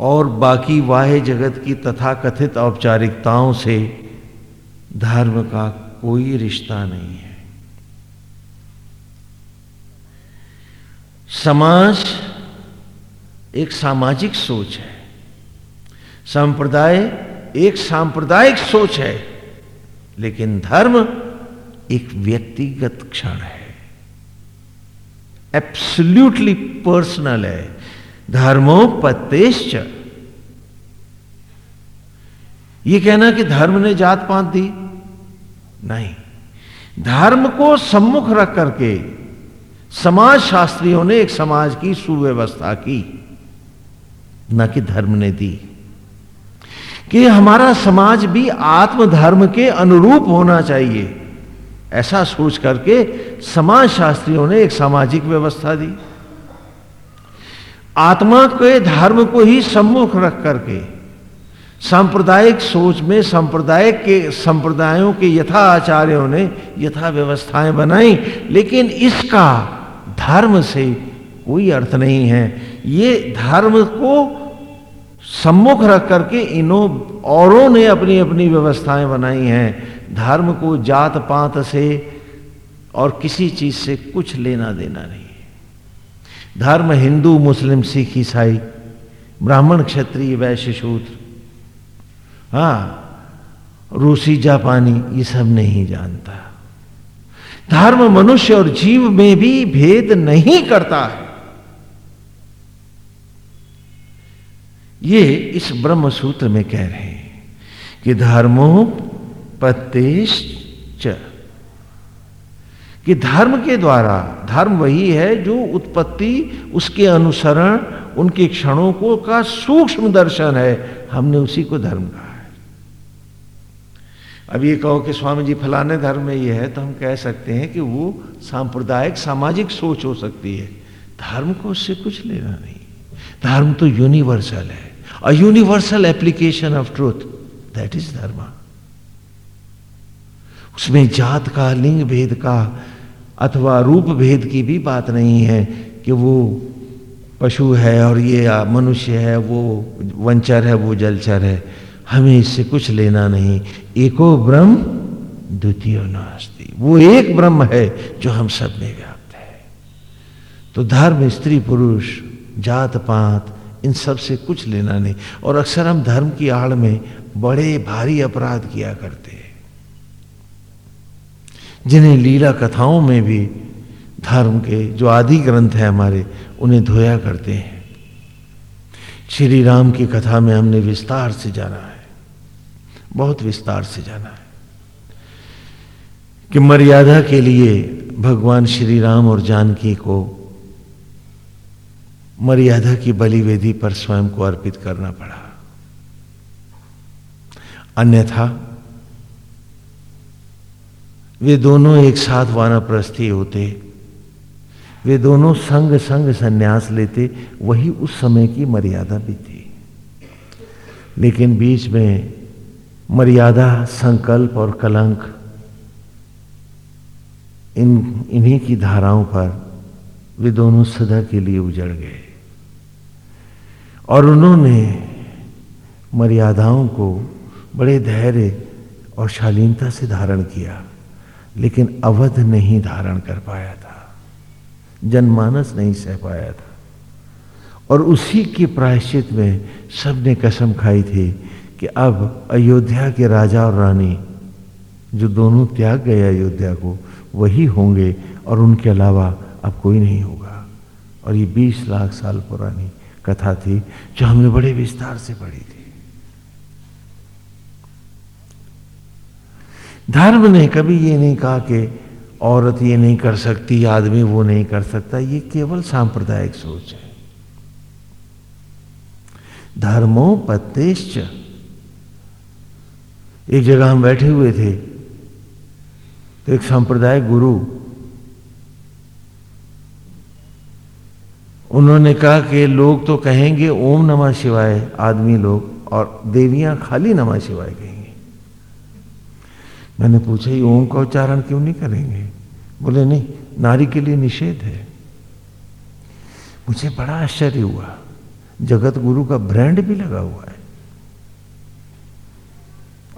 और बाकी वाह्य जगत की तथा कथित औपचारिकताओं से धर्म का कोई रिश्ता नहीं है। समाज एक सामाजिक सोच है। संप्रदाय एक सांप्रदायिक सोच है। लेकिन धर्म एक व्यक्तिगत क्षण है। एब्सोल्यूटली पर्सनल है धर्मोपतेश्च ये कहना कि धर्म ने जात पात दी नहीं धर्म को सम्मुख रख करके समाज शास्त्रियों ने एक समाज की सुव्यवस्था की न कि धर्म ने दी कि हमारा समाज भी आत्मधर्म के अनुरूप होना चाहिए ऐसा सोच करके समाज शास्त्रियों ने एक सामाजिक व्यवस्था दी। आत्मा के धर्म को ही सम्मुख रख करके, सांप्रदायिक सोच में सांप्रदायिक के, संप्रदायों के यथा आचार्यों ने यथा व्यवस्थाएँ बनाई, लेकिन इसका धर्म से कोई अर्थ नहीं है। ये धर्म को सम्मुख रख करके इन्हों, औरों ने अपनी अपनी व्यवस्थाएँ बनाई हैं। धर्म को जात पात से और किसी चीज़ से कुछ लेना देना नहीं धर्म हिंदू, मुस्लिम, सिख, ईसाई, ब्राह्मण, क्षत्रिय, वैश्य, शूद्र हाँ रूसी, जापानी, ये सब नहीं जानता। धर्म मनुष्य और जीव में भी भेद नहीं करता है। ये इस ब्रह्म सूत्र में कह रहे हैं कि धर्मो पतेश कि धर्म के द्वारा, धर्म वही है जो उत्पत्ति, उसके अनुसरण, उनके क्षणों को का सूक्ष्म दर्शन है। हमने उसी को धर्म कहा है। अब ये कहो कि स्वामी जी, फलाने धर्म में ये है तो हम कह सकते हैं कि वो सांप्रदायिक, सामाजिक सोच हो सकती है। धर्म को उससे कुछ लेना नहीं। धर्म तो यूनिवर्सल है। A universal application of truth that is dharma. उसमें जात का, लिंग भेद का अथवा रूप भेद की भी बात नहीं है कि वो पशु है और ये मनुष्य है, वो वंचर है, वो जलचर है। हमें इससे कुछ लेना नहीं। एको ब्रह्म द्वितीय नास्ती। वो एक ब्रह्म है जो हम सब में व्याप्त है। तो धर्म, स्त्री, पुरुष, जात, पात, इन सबसे कुछ लेना नहीं। और अक्सर हम धर्म की आड़ में बड़े भारी अपराध किया करते हैं। जिन्हें लीला कथाओं में भी धर्म के जो आदि ग्रंथ है हमारे, उन्हें धोया करते हैं। श्री राम की कथा में हमने विस्तार से जाना है। बहुत विस्तार से जाना है कि मर्यादा के लिए भगवान श्री राम और जानकी को मर्यादा की बलिवेदी पर स्वयं को अर्पित करना पड़ा। अन्यथा वे दोनों एक साथ वानाप्रस्थी होते, वे दोनों संग संग संन्यास लेते, वही उस समय की मर्यादा भी थी। लेकिन बीच में मर्यादा, संकल्प और कलंक इन, इन्हीं की धाराओं पर वे दोनों सदा के लिए उजड़ गए। और उन्होंने मर्यादाओं को बड़े धैर्य और शालीनता से धारण किया। लेकिन अवध नहीं धारण कर पाया था। जनमानस नहीं सह पाया था। और उसी के प्रायश्चित में सबने कसम खाई थी कि अब अयोध्या के राजा और रानी जो दोनों त्याग गए अयोध्या को, वही होंगे और उनके अलावा अब कोई नहीं होगा। और ये 20 लाख साल पुरानी कथा थी जो हमने बड़े विस्तार से पढ़ी थी। धर्म ने कभी ये नहीं कहा कि औरत ये नहीं कर सकती, आदमी वो नहीं कर सकता। ये केवल सांप्रदायिक सोच है। धर्मो पत्तेश्च। एक जगह हम बैठे हुए थे तो एक सांप्रदायिक गुरु, उन्होंने कहा कि लोग तो कहेंगे, ओम नमः शिवाय, आदमी लोग, और देवियाँ खाली नमः शिवाय कहेंगे। मैंने पूछा, ये ओम का उच्चारण क्यों नहीं करेंगे? बोले, नहीं, नारी के लिए निषेध है। मुझे बड़ा आश्चर्य हुआ। जगत गुरु का ब्रांड भी लगा हुआ है।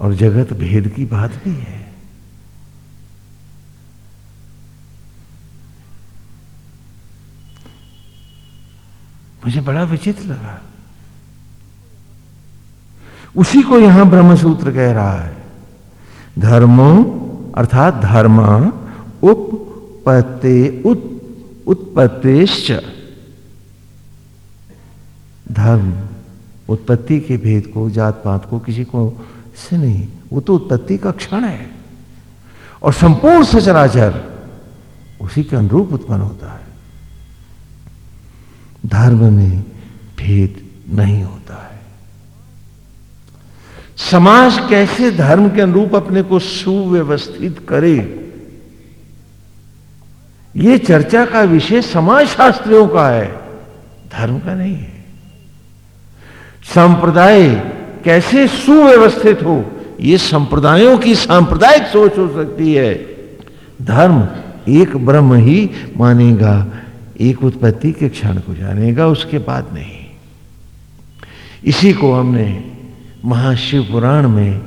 और जगत भेद की बात भी है। मुझे बड़ा विचित्र लगा। उसी को यहाँ ब्रह्मसूत्र कह रहा है। धर्मो अर्थात धर्म उपपत्ते उत, उत्पत्तिश्च। धर्म उत्पत्ति के भेद को जात पात को किसी को से नहीं वो तो उत्पत्ति का क्षण है। और संपूर्ण सचराचर उसी के अनुरूप उत्पन्न होता है। धर्म में भेद नहीं होता है। समाज कैसे धर्म के अनुरूप अपने को सुव्यवस्थित करे? यह चर्चा का विषय समाज शास्त्रियों का है, धर्म का नहीं है। संप्रदाय कैसे सुव्यवस्थित हो यह संप्रदायों की सांप्रदायिक सोच हो सकती है। धर्म एक ब्रह्म ही मानेगा, एक उत्पत्ति के क्षण को जानेगा, उसके बाद नहीं। इसी को हमने महाशिव पुराण में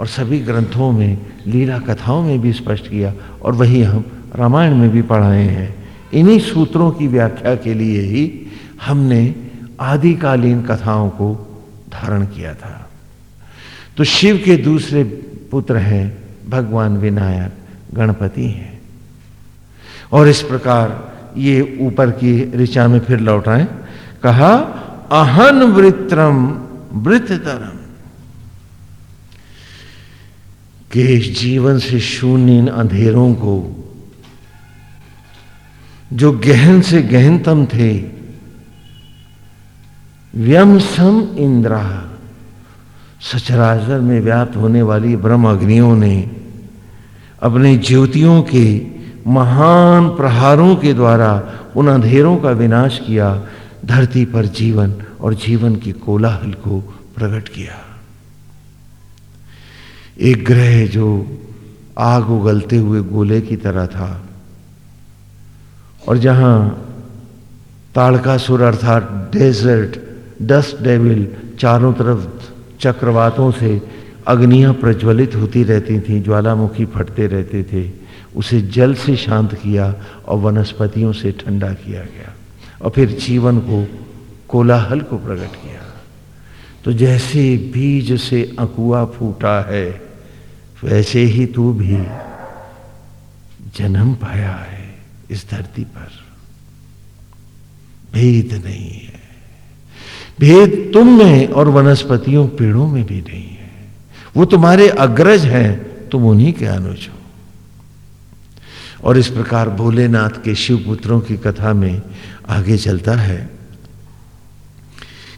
और सभी ग्रंथों में, लीला कथाओं में भी स्पष्ट किया और वही हम रामायण में भी पढ़ाए हैं। इन्हीं सूत्रों की व्याख्या के लिए ही हमने आदिकालीन कथाओं को धारण किया था। तो शिव के दूसरे पुत्र हैं, भगवान विनायक, गणपति हैं। और इस प्रकार ये ऊपर की ऋचा में फिर लौटाएँ कहा, अहन वृत्रम वृतरम के जीवन से शून्य इन अंधेरों को, जो गहन से गहनतम थे व्यम सम इंद्रा, सचराचर में व्याप्त होने वाली ब्रह्म अग्नियों ने अपने ज्योतियों के महान प्रहारों के द्वारा उन अंधेरों का विनाश किया, धरती पर जीवन और जीवन की कोलाहल को प्रकट किया। एक ग्रह जो आग उगलते हुए गोले की तरह था। और जहाँ ताड़कासुर अर्थात डेजर्ट डस्ट डेविल चारों तरफ़ चक्रवातों से अग्नियाँ प्रज्वलित होती रहती थी, ज्वालामुखी फटते रहते थे। उसे जल से शांत किया और वनस्पतियों से ठंडा किया गया। और फिर जीवन को कोलाहल को प्रकट किया। तो जैसे बीज से अकुआ फूटा है, वैसे ही तू भी जन्म पाया है इस धरती पर। भेद नहीं है। भेद तुम में और वनस्पतियों पेड़ों में भी नहीं है। वो तुम्हारे अग्रज हैं, तुम उन्हीं के अनुज हो। और इस प्रकार भोलेनाथ के शिव पुत्रों की कथा में आगे चलता है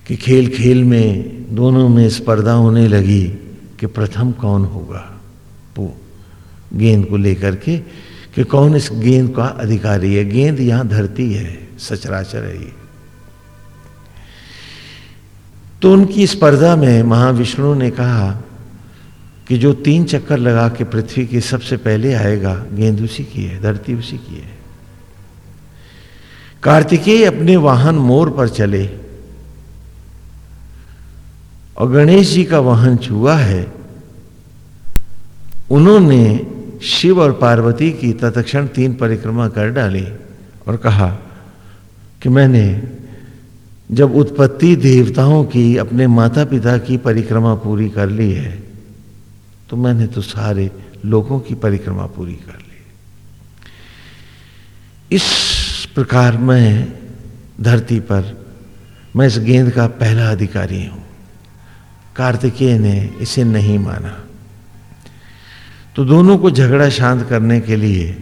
कि खेल खेल में, दोनों में स्पर्धा होने लगी कि प्रथम कौन होगा? वो गेंद को लेकर के कि कौन इस गेंद का अधिकारी है? गेंद यहाँ धरती है, सचराचर है तो उनकी स्पर्धा में महाविष्णु ने कहा कि जो तीन चक्कर लगा के पृथ्वी के सबसे पहले आएगा, गेंद उसी की है, धरती उसी की है। कार्तिकेय अपने वाहन मोर पर चले। और गणेश जी का वाहन छुआ है, उन्होंने शिव और पार्वती की तत्क्षण तीन परिक्रमा कर डाली और कहा कि मैंने जब उत्पत्ति देवताओं की अपने माता पिता की परिक्रमा पूरी कर ली है तो मैंने तो सारे लोगों की परिक्रमा पूरी कर ली। इस प्रकार मैं धरती पर, मैं इस गेंद का पहला अधिकारी हूँ। कार्तिकेय ने इसे नहीं माना। तो दोनों को झगड़ा शांत करने के लिए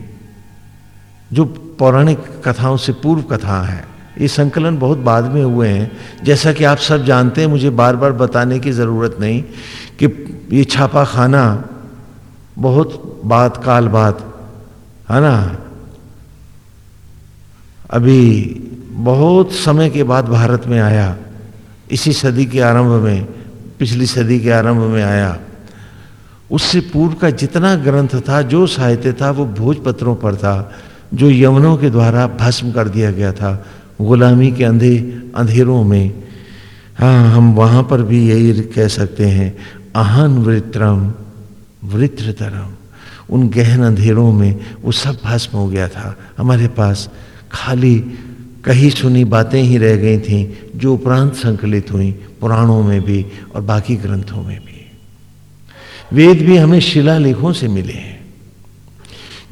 जो पौराणिक कथाओं से पूर्व कथा है, ये संकलन बहुत बाद में हुए हैं। जैसा कि आप सब जानते हैं, मुझे बार बार बताने की ज़रूरत नहीं कि ये छापा खाना बहुत बात काल बात है ना? अभी बहुत समय के बाद भारत में आया, इसी सदी के आरंभ में। पिछली सदी के आरंभ में आया। उससे पूर्व का जितना ग्रंथ था, जो साहित्य था, वो भोजपत्रों पर था, जो यवनों के द्वारा भस्म कर दिया गया था, गुलामी के अंधे, अंधेरों में। हाँ हम वहाँ पर भी यही कह सकते हैं अहन वृत्रम वृत्रतरम उन गहन अंधेरों में वो सब भस्म हो गया था, हमारे पास खाली कही सुनी बातें ही रह गई थी, जो उपरांत संकलित हुई, पुराणों में भी और बाकी ग्रंथों में भी। वेद भी हमें शिलालेखों से मिले हैं,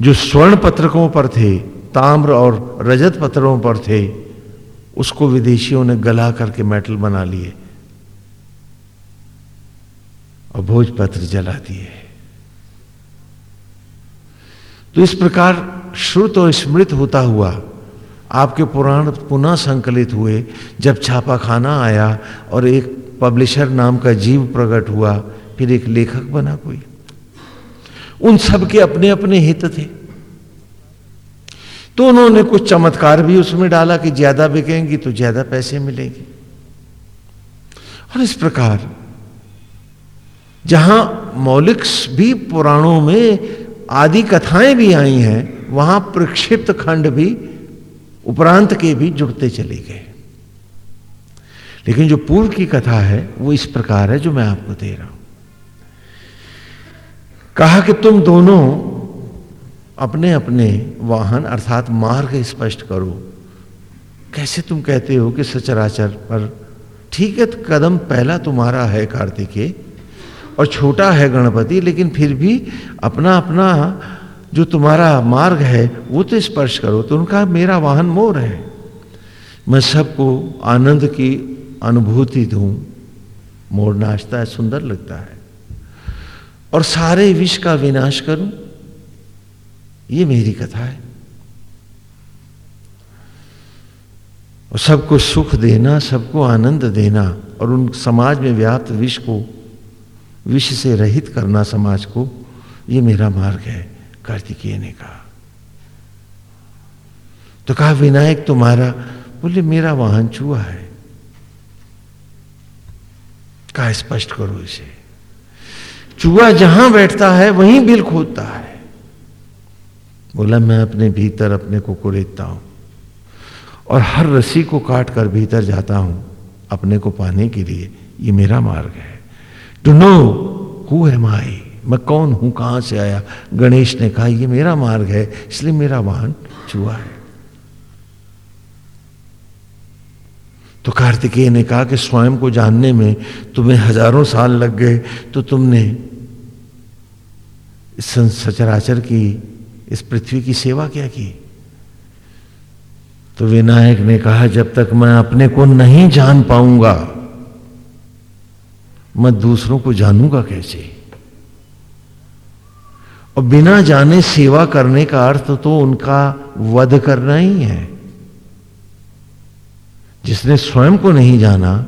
जो स्वर्ण पत्रकों पर थे, ताम्र और रजत पत्रों पर थे, उसको विदेशियों ने गला करके मेटल बना लिए और भोजपत्र जला दिए। तो इस प्रकार श्रुत और स्मृत होता हुआ आपके पुराण पुनः संकलित हुए जब छापा खाना आया और एक पब्लिशर नाम का जीव प्रकट हुआ, फिर एक लेखक बना कोई। उन सब के अपने अपने हित थे। तो उन्होंने कुछ चमत्कार भी उसमें डाला कि ज़्यादा बिकेंगी तो ज़्यादा पैसे मिलेंगे। और इस प्रकार, जहाँ मौलिक भी पुराणों में आदि कथाएँ भी आई हैं, वहाँ प्रक्षिप्त खंड भी उपरांत के भी जुड़ते चले गए। लेकिन जो पूर्व की कथा है, वो इस प्रकार है जो मैं आपको दे रहा हूँ। कहा कि तुम दोनों अपने अपने वाहन अर्थात मार्ग स्पष्ट करो। कैसे तुम कहते हो कि सचराचर पर ठीक है तो कदम पहला तुम्हारा है कार्तिकेय और छोटा है गणपति, लेकिन फिर भी अपना अपना जो तुम्हारा मार्ग है, वो तो स्पर्श करो तो उनका मेरा वाहन मोर है। मैं सबको आनंद की अनुभूति दूँ। मोर नाचता है सुंदर लगता है। और सारे विष का विनाश करूँ, ये मेरी कथा है। और सबको सुख देना, सबको आनंद देना, और उन समाज में व्याप्त विश्व को विश्व से रहित करना समाज को, ये मेरा मार्ग है। कार्तिकेय ने कहा। तो कहा, विनायक तुम्हारा बोले, मेरा वाहन चूहा है। कहा, स्पष्ट करो इसे। चूहा जहाँ बैठता है, वहीं बिल खोदता है। बोला, मैं अपने भीतर अपने को कुरेदता हूँ और हर रस्सी को काट कर भीतर जाता हूँ अपने को पाने के लिए। ये मेरा मार्ग है। To know who am I मैं कौन हूँ? कहाँ से आया? गणेश ने कहा, ये मेरा मार्ग है, इसलिए मेरा वाहन चुआ है. तो कार्तिकेय ने कहा कि स्वयं को जानने में तुम्हें हज़ारों साल लग गए तो तुमने इस सचराचर की, इस पृथ्वी की सेवा क्या की? तो विनायक ने कहा, जब तक मैं अपने को नहीं जान पाऊँगा, मैं दूसरों को जानूँगा कैसे? और बिना जाने सेवा करने का अर्थ तो उनका वध करना ही है। जिसने स्वयं को नहीं जाना,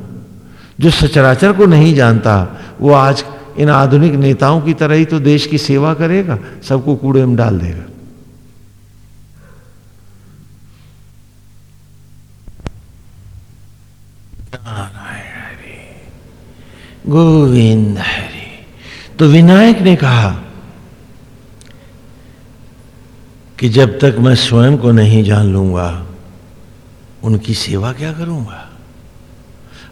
जो सचराचर को नहीं जानता, वो आज इन आधुनिक नेताओं की तरह ही तो देश की सेवा करेगा, सबको कूड़े में डाल देगा। गोविंद हरि तो विनायक ने कहा कि जब तक मैं स्वयं को नहीं जान लूँगा, उनकी सेवा क्या करूँगा?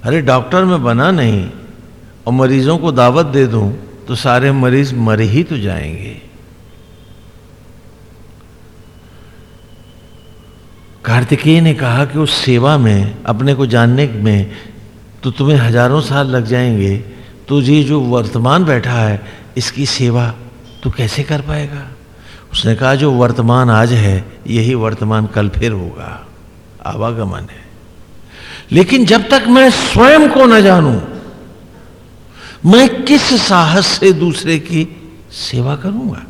अरे, डॉक्टर में बना नहीं और मरीजों को दावत दे दूँ तो सारे मरीज़ मर ही तो जाएँगे। कार्तिकेय ने कहा कि उस सेवा में, अपने को जानने में तो तुम्हें हज़ारों साल लग जाएँगे तो ये जो वर्तमान बैठा है, इसकी सेवा तू कैसे कर पाएगा? उसने कहा, जो वर्तमान आज है, यही वर्तमान कल फिर होगा। आवागमन है। लेकिन जब तक मैं स्वयं को न जानूं, मैं किस साहस से दूसरे की सेवा करूँगा?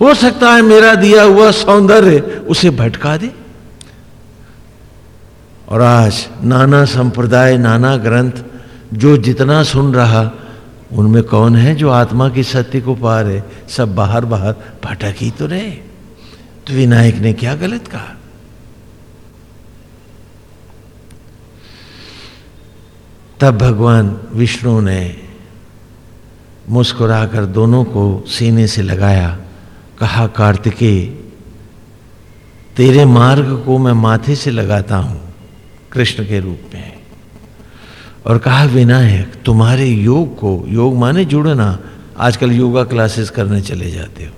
हो सकता है मेरा दिया हुआ सौंदर्य उसे भटका दे। और आज नाना संप्रदाय, नाना ग्रंथ, जो जितना सुन रहा उनमें कौन है जो आत्मा की सत्य को पा रहे सब बाहर बाहर भटक ही तो रहे। तो विनायक ने क्या गलत कहा? तब भगवान विष्णु ने मुस्कुराकर दोनों को सीने से लगाया, कहा कार्तिकेय तेरे मार्ग को मैं माथे से लगाता हूँ, कृष्ण के रूप में। और कहा विनायक, तुम्हारे योग को, योग माने जुड़ना आजकल योगा क्लासेस करने चले जाते हो।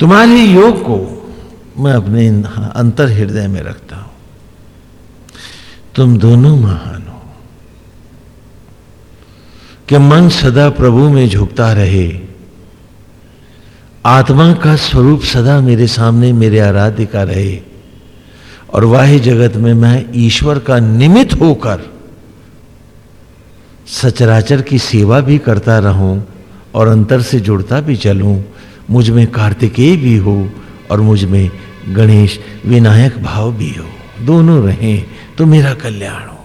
तुम्हारे योग को मैं अपने अंतर हृदय में रखता हूँ। तुम दोनों महान हो। कि मन सदा प्रभु में झुकता रहे। आत्मा का स्वरूप सदा मेरे सामने मेरे आराध्य का रहे। और वाह्य जगत में मैं ईश्वर का निमित्त होकर सचराचर की सेवा भी करता रहूँ और अंतर से जुड़ता भी चलूँ, मुझमें कार्तिकेय भी हो और मुझमें गणेश विनायक भाव भी हो। दोनों रहें तो मेरा कल्याण हो।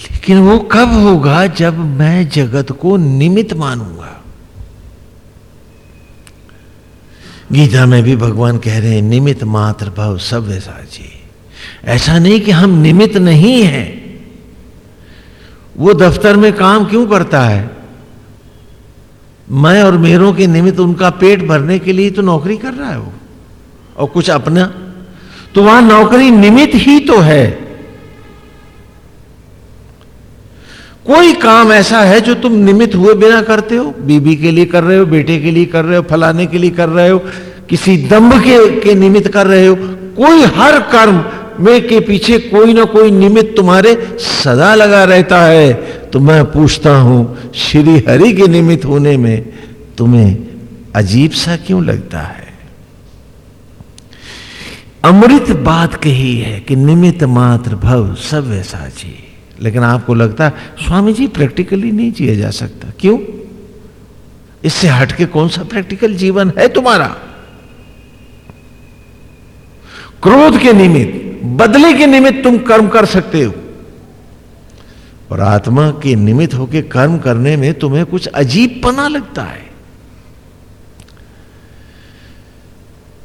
लेकिन वो कब होगा जब मैं जगत को निमित मानूँगा? गीता में भी भगवान कह रहे हैं निमित मात्र भाव सब जी ऐसा नहीं कि हम निमित नहीं हैं। वो दफ्तर में काम क्यों करता है? मैं और मेरों के निमित्त उनका पेट भरने के लिए तो नौकरी कर रहा है वो। और कुछ अपना? तो वहाँ नौकरी निमित्त ही तो है। कोई काम ऐसा है जो तुम निमित हुए बिना करते हो? बीबी के लिए कर रहे हो बेटे के लिए कर रहे हो फलाने के लिए कर रहे हो किसी दम्भ के, के निमित्त कर रहे हो। कोई हर कर्म में के पीछे कोई ना कोई निमित्त तुम्हारे सदा लगा रहता है। तो मैं पूछता हूँ, श्री हरि के निमित्त होने में तुम्हें अजीब सा क्यों लगता है? अमृत बात कही है कि निमित्त मात्र भव सब वैसा जी। लेकिन आपको लगता है स्वामी जी प्रैक्टिकली नहीं जिया जा सकता। क्यों? इससे हटके कौन सा प्रैक्टिकल जीवन है तुम्हारा? क्रोध के निमित्त। बदले के निमित्त तुम कर्म कर सकते हो। और आत्मा के निमित्त होकर कर्म करने में तुम्हें कुछ अजीब पना लगता है।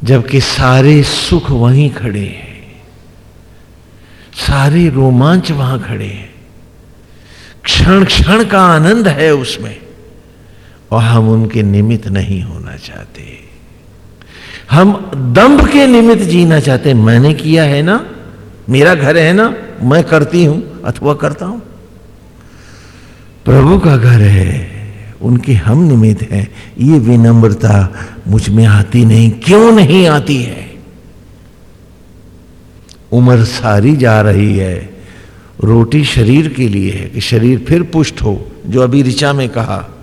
जबकि सारे सुख वहीं खड़े हैं। सारे रोमांच वहाँ खड़े हैं। क्षण क्षण का आनंद है उसमें। और हम उनके निमित्त नहीं होना चाहते। हम दंभ के निमित्त जीना चाहते हैं। मैंने किया है ना? मेरा घर है ना? मैं करती हूँ, अथवा करता हूँ। प्रभु का घर है, उनके हम निमित्त हैं। ये विनम्रता मुझमें आती नहीं, क्यों नहीं आती है? उम्र सारी जा रही है, रोटी शरीर के लिए है, कि शरीर फिर पुष्ट हो, जो अभी ऋचा में कहा।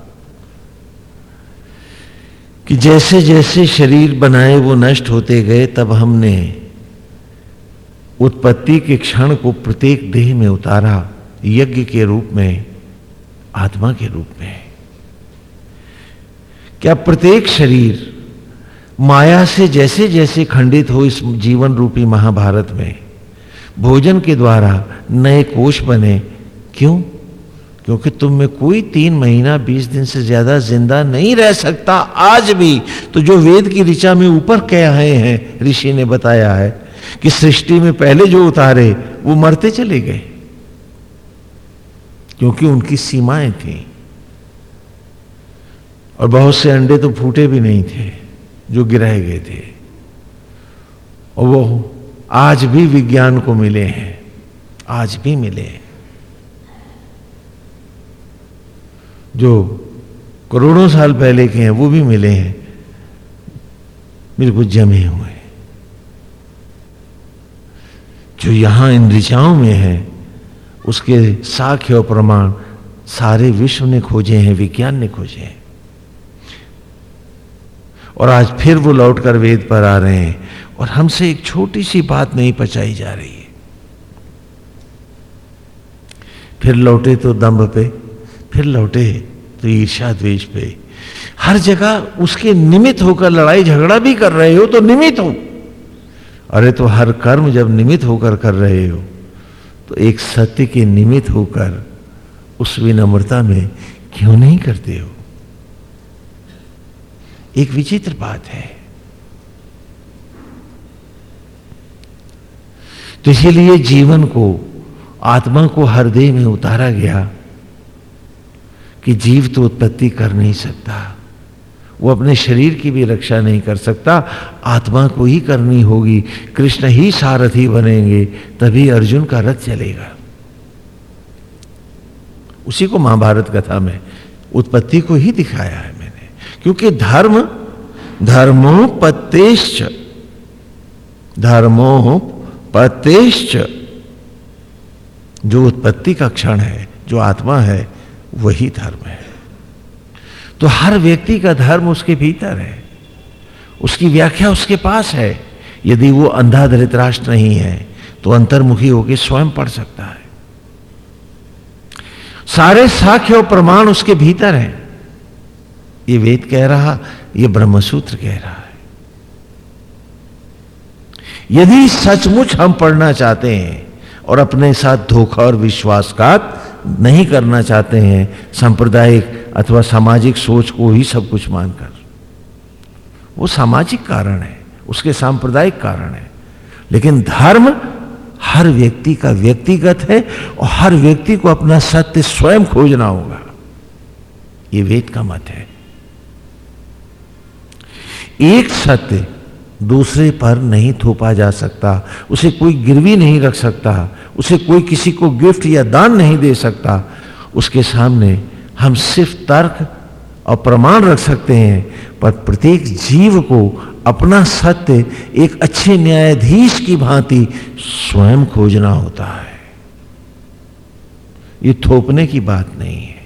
कि जैसे जैसे शरीर बनाए वो नष्ट होते गए, तब हमने उत्पत्ति के क्षण को प्रत्येक देह में उतारा, यज्ञ के रूप में, आत्मा के रूप में। क्या प्रत्येक शरीर माया से जैसे जैसे खंडित हो इस जीवन रूपी महाभारत में, भोजन के द्वारा नए कोष बने, क्यों? क्योंकि तुम में कोई तीन महीना, बीस दिन से ज़्यादा ज़िंदा नहीं रह सकता। आज भी तो जो वेद की ऋचा में ऊपर कह आए हैं, ऋषि ने बताया है कि सृष्टि में पहले जो उतारे, वो मरते चले गए। क्योंकि उनकी सीमाएँ थी। और बहुत से अंडे तो फूटे भी नहीं थे, जो गिराए गए थे। और वो आज भी विज्ञान को मिले हैं, आज भी मिले हैं। जो करोड़ों साल पहले के हैं, वो भी मिले हैं। बिल्कुल जमे हुए जो यहाँ इन ऋचाओं में है, उसके साक्ष्य और प्रमाण सारे विश्व ने खोजे हैं, विज्ञान ने खोजे हैं। और आज फिर वो लौटकर वेद पर आ रहे हैं और हमसे एक छोटी सी बात नहीं पचाई जा रही है। फिर लौटे तो दम्भ पे फिर लौटे तो ईर्षा द्वेष पे। हर जगह उसके निमित्त होकर लड़ाई झगड़ा भी कर रहे हो तो निमित्त हो। अरे तो हर कर्म जब निमित्त होकर कर रहे हो तो एक सत्य के निमित्त होकर उस विनम्रता में क्यों नहीं करते हो? एक विचित्र बात है। तो इसीलिए जीवन को, आत्मा को हृदय में उतारा गया। कि जीव तो उत्पत्ति कर नहीं सकता। वो अपने शरीर की भी रक्षा नहीं कर सकता, आत्मा को ही करनी होगी। कृष्ण ही सारथी बनेंगे, तभी अर्जुन का रथ चलेगा। उसी को महाभारत कथा में उत्पत्ति को ही दिखाया है मैंने, क्योंकि धर्म, धर्मो धर्मो पतेश्च जो उत्पत्ति का क्षण है, जो आत्मा है वही धर्म है। तो हर व्यक्ति का धर्म उसके भीतर है। उसकी व्याख्या उसके पास है। यदि वो अंधा धृतराष्ट्र नहीं है तो अंतर्मुखी होकर स्वयं पढ़ सकता है। सारे साक्ष्य और प्रमाण उसके भीतर हैं। ये वेद कह रहा, ये ब्रह्मसूत्र कह रहा है। यदि सचमुच हम पढ़ना चाहते हैं और अपने साथ धोखा और विश्वासघात नहीं करना चाहते हैं, सांप्रदायिक अथवा सामाजिक सोच को ही सब कुछ मानकर। वो सामाजिक कारण है, उसके सांप्रदायिक कारण है। लेकिन धर्म हर व्यक्ति का व्यक्तिगत है और हर व्यक्ति को अपना सत्य स्वयं खोजना होगा। ये वेद का मत है। एक सत्य दूसरे पर नहीं थोपा जा सकता, उसे कोई गिरवी नहीं रख सकता, उसे कोई किसी को गिफ्ट या दान नहीं दे सकता। उसके सामने हम सिर्फ़ तर्क और प्रमाण रख सकते हैं, पर प्रत्येक जीव को अपना सत्य, एक अच्छे न्यायाधीश की भांति स्वयं खोजना होता है। ये थोपने की बात नहीं है।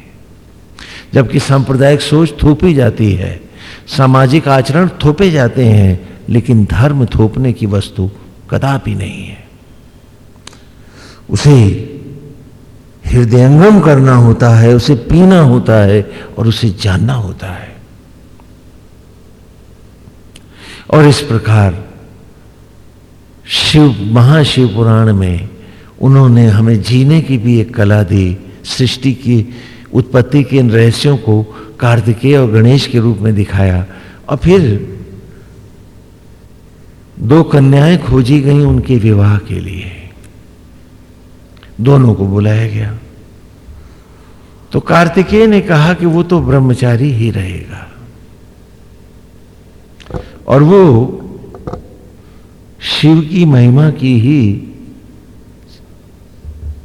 जबकि सांप्रदायिक सोच थोपी जाती है, सामाजिक आचरण थोपे जाते हैं लेकिन धर्म थोपने की वस्तु कदापि नहीं है। उसे हृदयंगम करना होता है, उसे पीना होता है और उसे जानना होता है। और इस प्रकार शिव, महाशिव पुराण में उन्होंने हमें जीने की भी एक कला दी, सृष्टि की, उत्पत्ति के इन रहस्यों को कार्तिकेय और गणेश के रूप में दिखाया और फिर दो कन्याएँ खोजी गई उनके विवाह के लिए। दोनों को बुलाया गया। तो कार्तिकेय ने कहा कि वो तो ब्रह्मचारी ही रहेगा। और वो शिव की महिमा की ही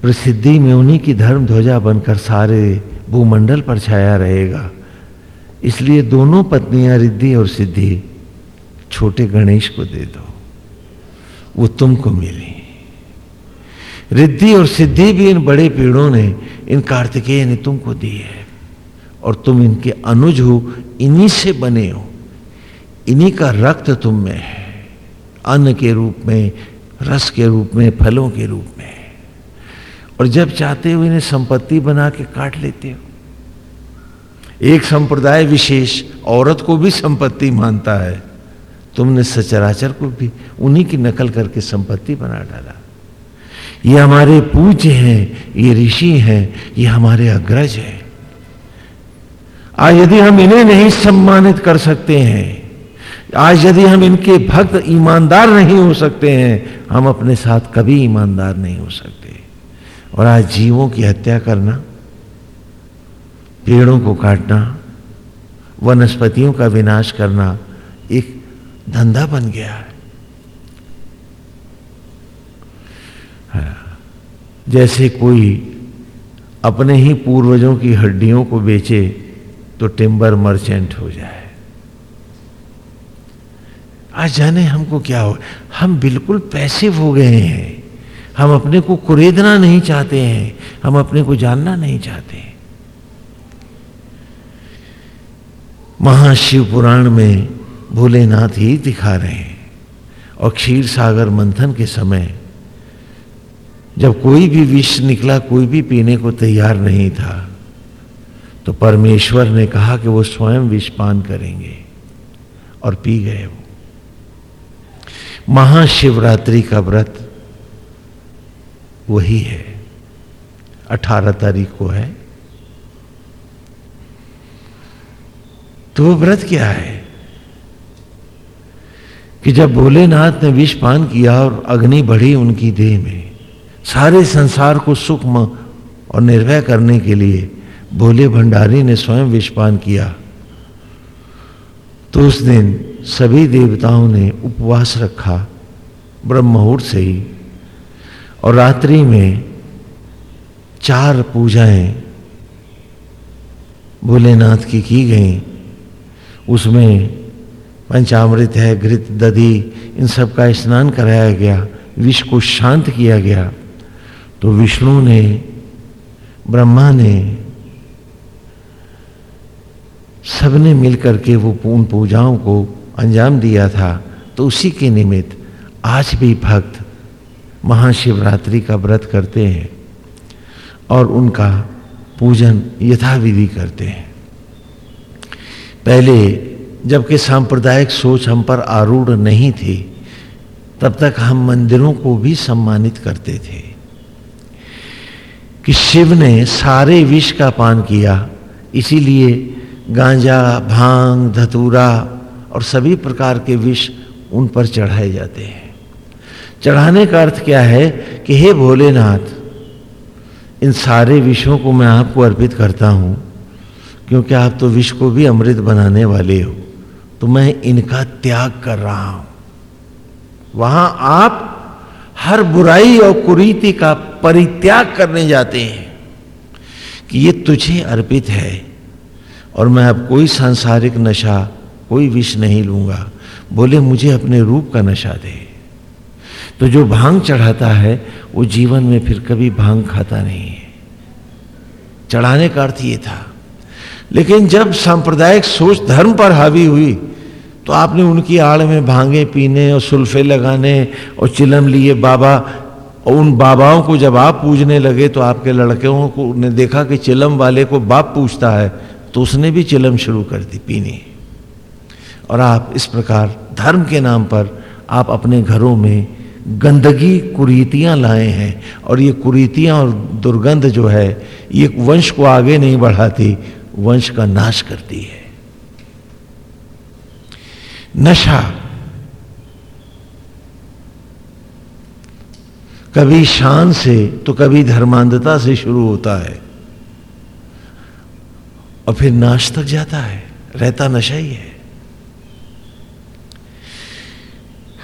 प्रसिद्धि में उन्हीं की धर्म ध्वजा बनकर सारे भूमंडल पर छाया रहेगा। इसलिए दोनों पत्नियाँ रिद्धि और सिद्धि छोटे गणेश को दे दो, वो तुमको मिली। रिद्धि और सिद्धि भी इन बड़े पेड़ों ने, इन कार्तिकेय ने तुमको दी है, और तुम इनके अनुज हो, इन्हीं से बने हो। इन्हीं का रक्त तुम में है, अन्न के रूप में, रस के रूप में, फलों के रूप में। और जब चाहते हो, इन्हें संपत्ति बना के काट लेते हो। एक संप्रदाय विशेष औरत को भी संपत्ति मानता है तुमने सचराचर को भी उन्हीं की नकल करके संपत्ति बना डाला। ये हमारे पूज्य हैं, ये ऋषि हैं, ये हमारे अग्रज हैं। आज यदि हम इन्हें नहीं सम्मानित कर सकते हैं, आज यदि हम इनके भक्त ईमानदार नहीं हो सकते हैं, हम अपने साथ कभी ईमानदार नहीं हो सकते। और आज जीवों की हत्या करना, पेड़ों को काटना, वनस्पतियों का विनाश करना, एक धंधा बन गया है। हाँ। जैसे कोई अपने ही पूर्वजों की हड्डियों को बेचे तो टिम्बर मर्चेंट हो जाए। आज जाने हमको क्या हो, हम बिल्कुल पैसिव हो गए हैं। हम अपने को कुरेदना नहीं चाहते हैं, हम अपने को जानना नहीं चाहते महाशिव पुराण में भोलेनाथ ही दिखा रहे हैं। और क्षीर सागर मंथन के समय जब कोई भी विष निकला, कोई भी पीने को तैयार नहीं था तो परमेश्वर ने कहा कि वो स्वयं विष पान करेंगे और पी गए वो। महाशिवरात्रि का व्रत वही है। अठारह तारीख को है। तो वो व्रत क्या है? कि जब भोलेनाथ ने विष पान किया और अग्नि बढ़ी उनकी देह में, सारे संसार को सुखम और निर्भय करने के लिए भोले भंडारी ने स्वयं विषपान किया। तो उस दिन सभी देवताओं ने उपवास रखा ब्रह्म मुहूर्त से ही और रात्रि में चार पूजाएँ भोलेनाथ की की गई। उसमें पंचामृत है, घृत, दधी, इन सब का स्नान कराया गया विष को शांत किया गया। तो विष्णु ने, ब्रह्मा ने, सबने मिलकर के वो पूर्ण पूजाओं को अंजाम दिया था। तो उसी के निमित्त आज भी भक्त महाशिवरात्रि का व्रत करते हैं और उनका पूजन यथाविधि करते हैं। पहले जबकि सांप्रदायिक सोच हम पर आरूढ़ नहीं थी, तब तक हम मंदिरों को भी सम्मानित करते थे। कि शिव ने सारे विष का पान किया, इसीलिए गांजा, भाँग, धतूरा और सभी प्रकार के विष उन पर चढ़ाए जाते हैं। चढ़ाने का अर्थ क्या है कि हे भोलेनाथ, इन सारे विषयों को मैं आपको अर्पित करता हूँ, क्योंकि आप तो विष को भी अमृत बनाने वाले हो। तो मैं इनका त्याग कर रहा हूँ। वहाँ आप हर बुराई और कुरीति का परित्याग करने जाते हैं कि ये तुझे अर्पित है और मैं अब कोई सांसारिक नशा, कोई विष नहीं लूँगा। बोले, मुझे अपने रूप का नशा दे। तो जो भाँग चढ़ाता है, वो जीवन में फिर कभी भाँग खाता नहीं है। चढ़ाने का अर्थ ये था। लेकिन जब सांप्रदायिक सोच धर्म पर हावी हुई तो आपने उनकी आड़ में भांगे पीने और सुल्फे लगाने और चिलम लिए बाबा, और उन बाबाओं को जब आप पूजने लगे तो आपके लड़कों को ने देखा कि चिलम वाले को बाप पूछता है तो उसने भी चिलम शुरू कर दी पीनी। और आप इस प्रकार धर्म के नाम पर आप अपने घरों में गंदगी कुरीतियाँ लाए हैं, और ये कुरीतियाँ और दुर्गंध जो है, ये वंश को आगे नहीं बढ़ाती, वंश का नाश करती है। नशा। कभी शान से तो कभी धर्मांधता से शुरू होता है। और फिर नाश तक जाता है। रहता नशा ही है।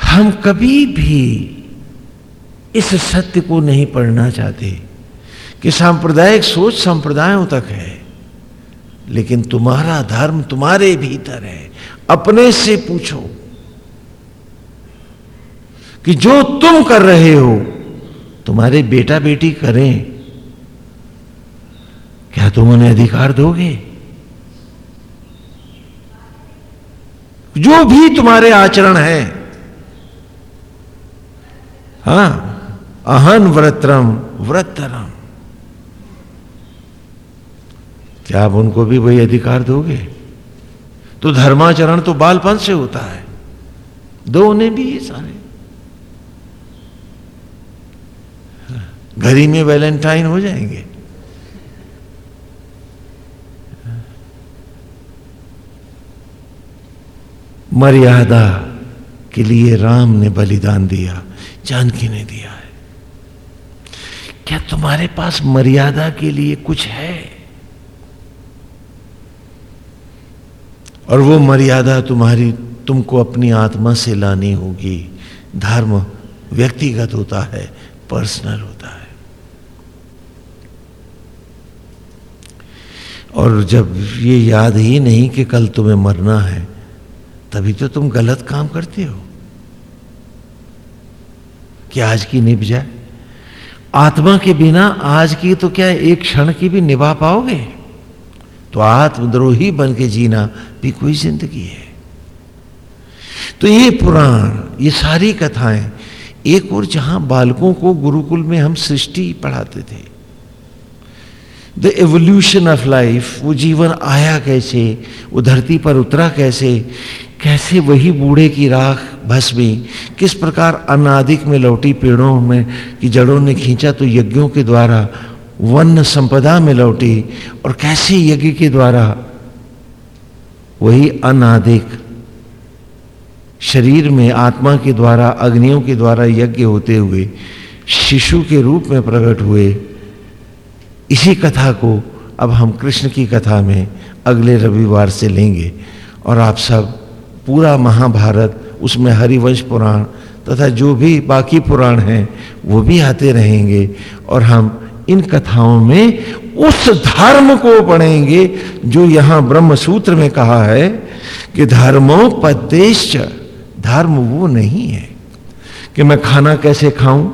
हम कभी भी इस सत्य को नहीं पढ़ना चाहते कि सांप्रदायिक सोच संप्रदायों तक है, लेकिन तुम्हारा धर्म तुम्हारे भीतर है। अपने से पूछो कि जो तुम कर रहे हो, तुम्हारे बेटा बेटी करें। क्या तुम उन्हें अधिकार दोगे? जो भी तुम्हारे आचरण है। हाँ अहन व्रतरम व्रतरम क्या आप उनको भी वही अधिकार दोगे? तो धर्माचरण तो बालपन से होता है। दो ने भी ये सारे। घरी में वैलेंटाइन हो जाएँगे। मर्यादा के लिए राम ने बलिदान दिया, जानकी ने दिया है। क्या तुम्हारे पास मर्यादा के लिए कुछ है? और वो मर्यादा तुम्हारी तुमको अपनी आत्मा से लानी होगी। धर्म व्यक्तिगत होता है, पर्सनल होता है। और जब ये याद ही नहीं कि कल तुम्हें मरना है, तभी तो तुम गलत काम करते हो। कि आज की निभ जाए। आत्मा के बिना आज की तो क्या एक क्षण की भी निभा पाओगे? तो आत्मद्रोही बन के जीना भी कोई ज़िंदगी है। तो ये पुराण, ये सारी कथाएँ एक और जहाँ बालकों को गुरुकुल में हम सृष्टि पढ़ाते थे द एवोल्यूशन ऑफ़ लाइफ वो जीवन आया कैसे, वो धरती पर उतरा कैसे कैसे वही बूढ़े की राख भस्मी किस प्रकार अनादिक में लौटी पेड़ों में की जड़ों ने खींचा तो यज्ञों के द्वारा वन संपदा में लौटी और कैसे यज्ञ के द्वारा वही अनादिक शरीर में आत्मा के द्वारा, अग्नियों के द्वारा यज्ञ होते हुए, शिशु के रूप में प्रकट हुए, इसी कथा को अब हम कृष्ण की कथा में अगले रविवार से लेंगे। और आप सब पूरा महाभारत उसमें हरिवंश पुराण तथा जो भी बाकी पुराण हैं, वो भी आते रहेंगे और हम इन कथाओं में उस धर्म को पढ़ेंगे जो यहाँ ब्रह्म सूत्र में कहा है कि धर्मोपदेश धर्म वो नहीं है कि मैं खाना कैसे खाऊं,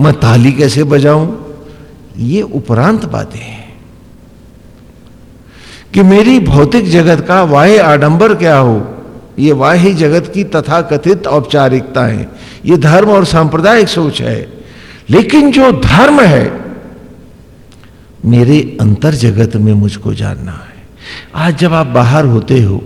मैं ताली कैसे बजाऊं। ये उपरांत बातें हैं कि मेरी भौतिक जगत का वाह आडंबर क्या हो? ये वाह्य जगत की तथा कथित औपचारिकता है ये धर्म और सांप्रदायिक सोच है। लेकिन जो धर्म है मेरे अंतर जगत में मुझको जानना है। आज जब आप बाहर होते हो,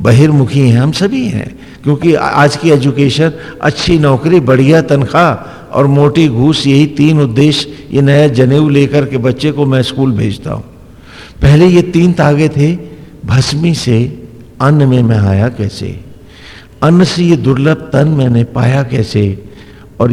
बहिर्मुखी हैं, हम सभी हैं, क्योंकि आज की एजुकेशन, अच्छी नौकरी, बढ़िया तनख्वाह और मोटी घूस, यही तीन उद्देश्य, ये नया जनेऊ लेकर के बच्चे को मैं स्कूल भेजता हूँ। पहले ये तीन तागे थे, भस्मी से अन्न में मैं आया कैसे? अन्न से ये दुर्लभ तन मैंने पाया कैसे? और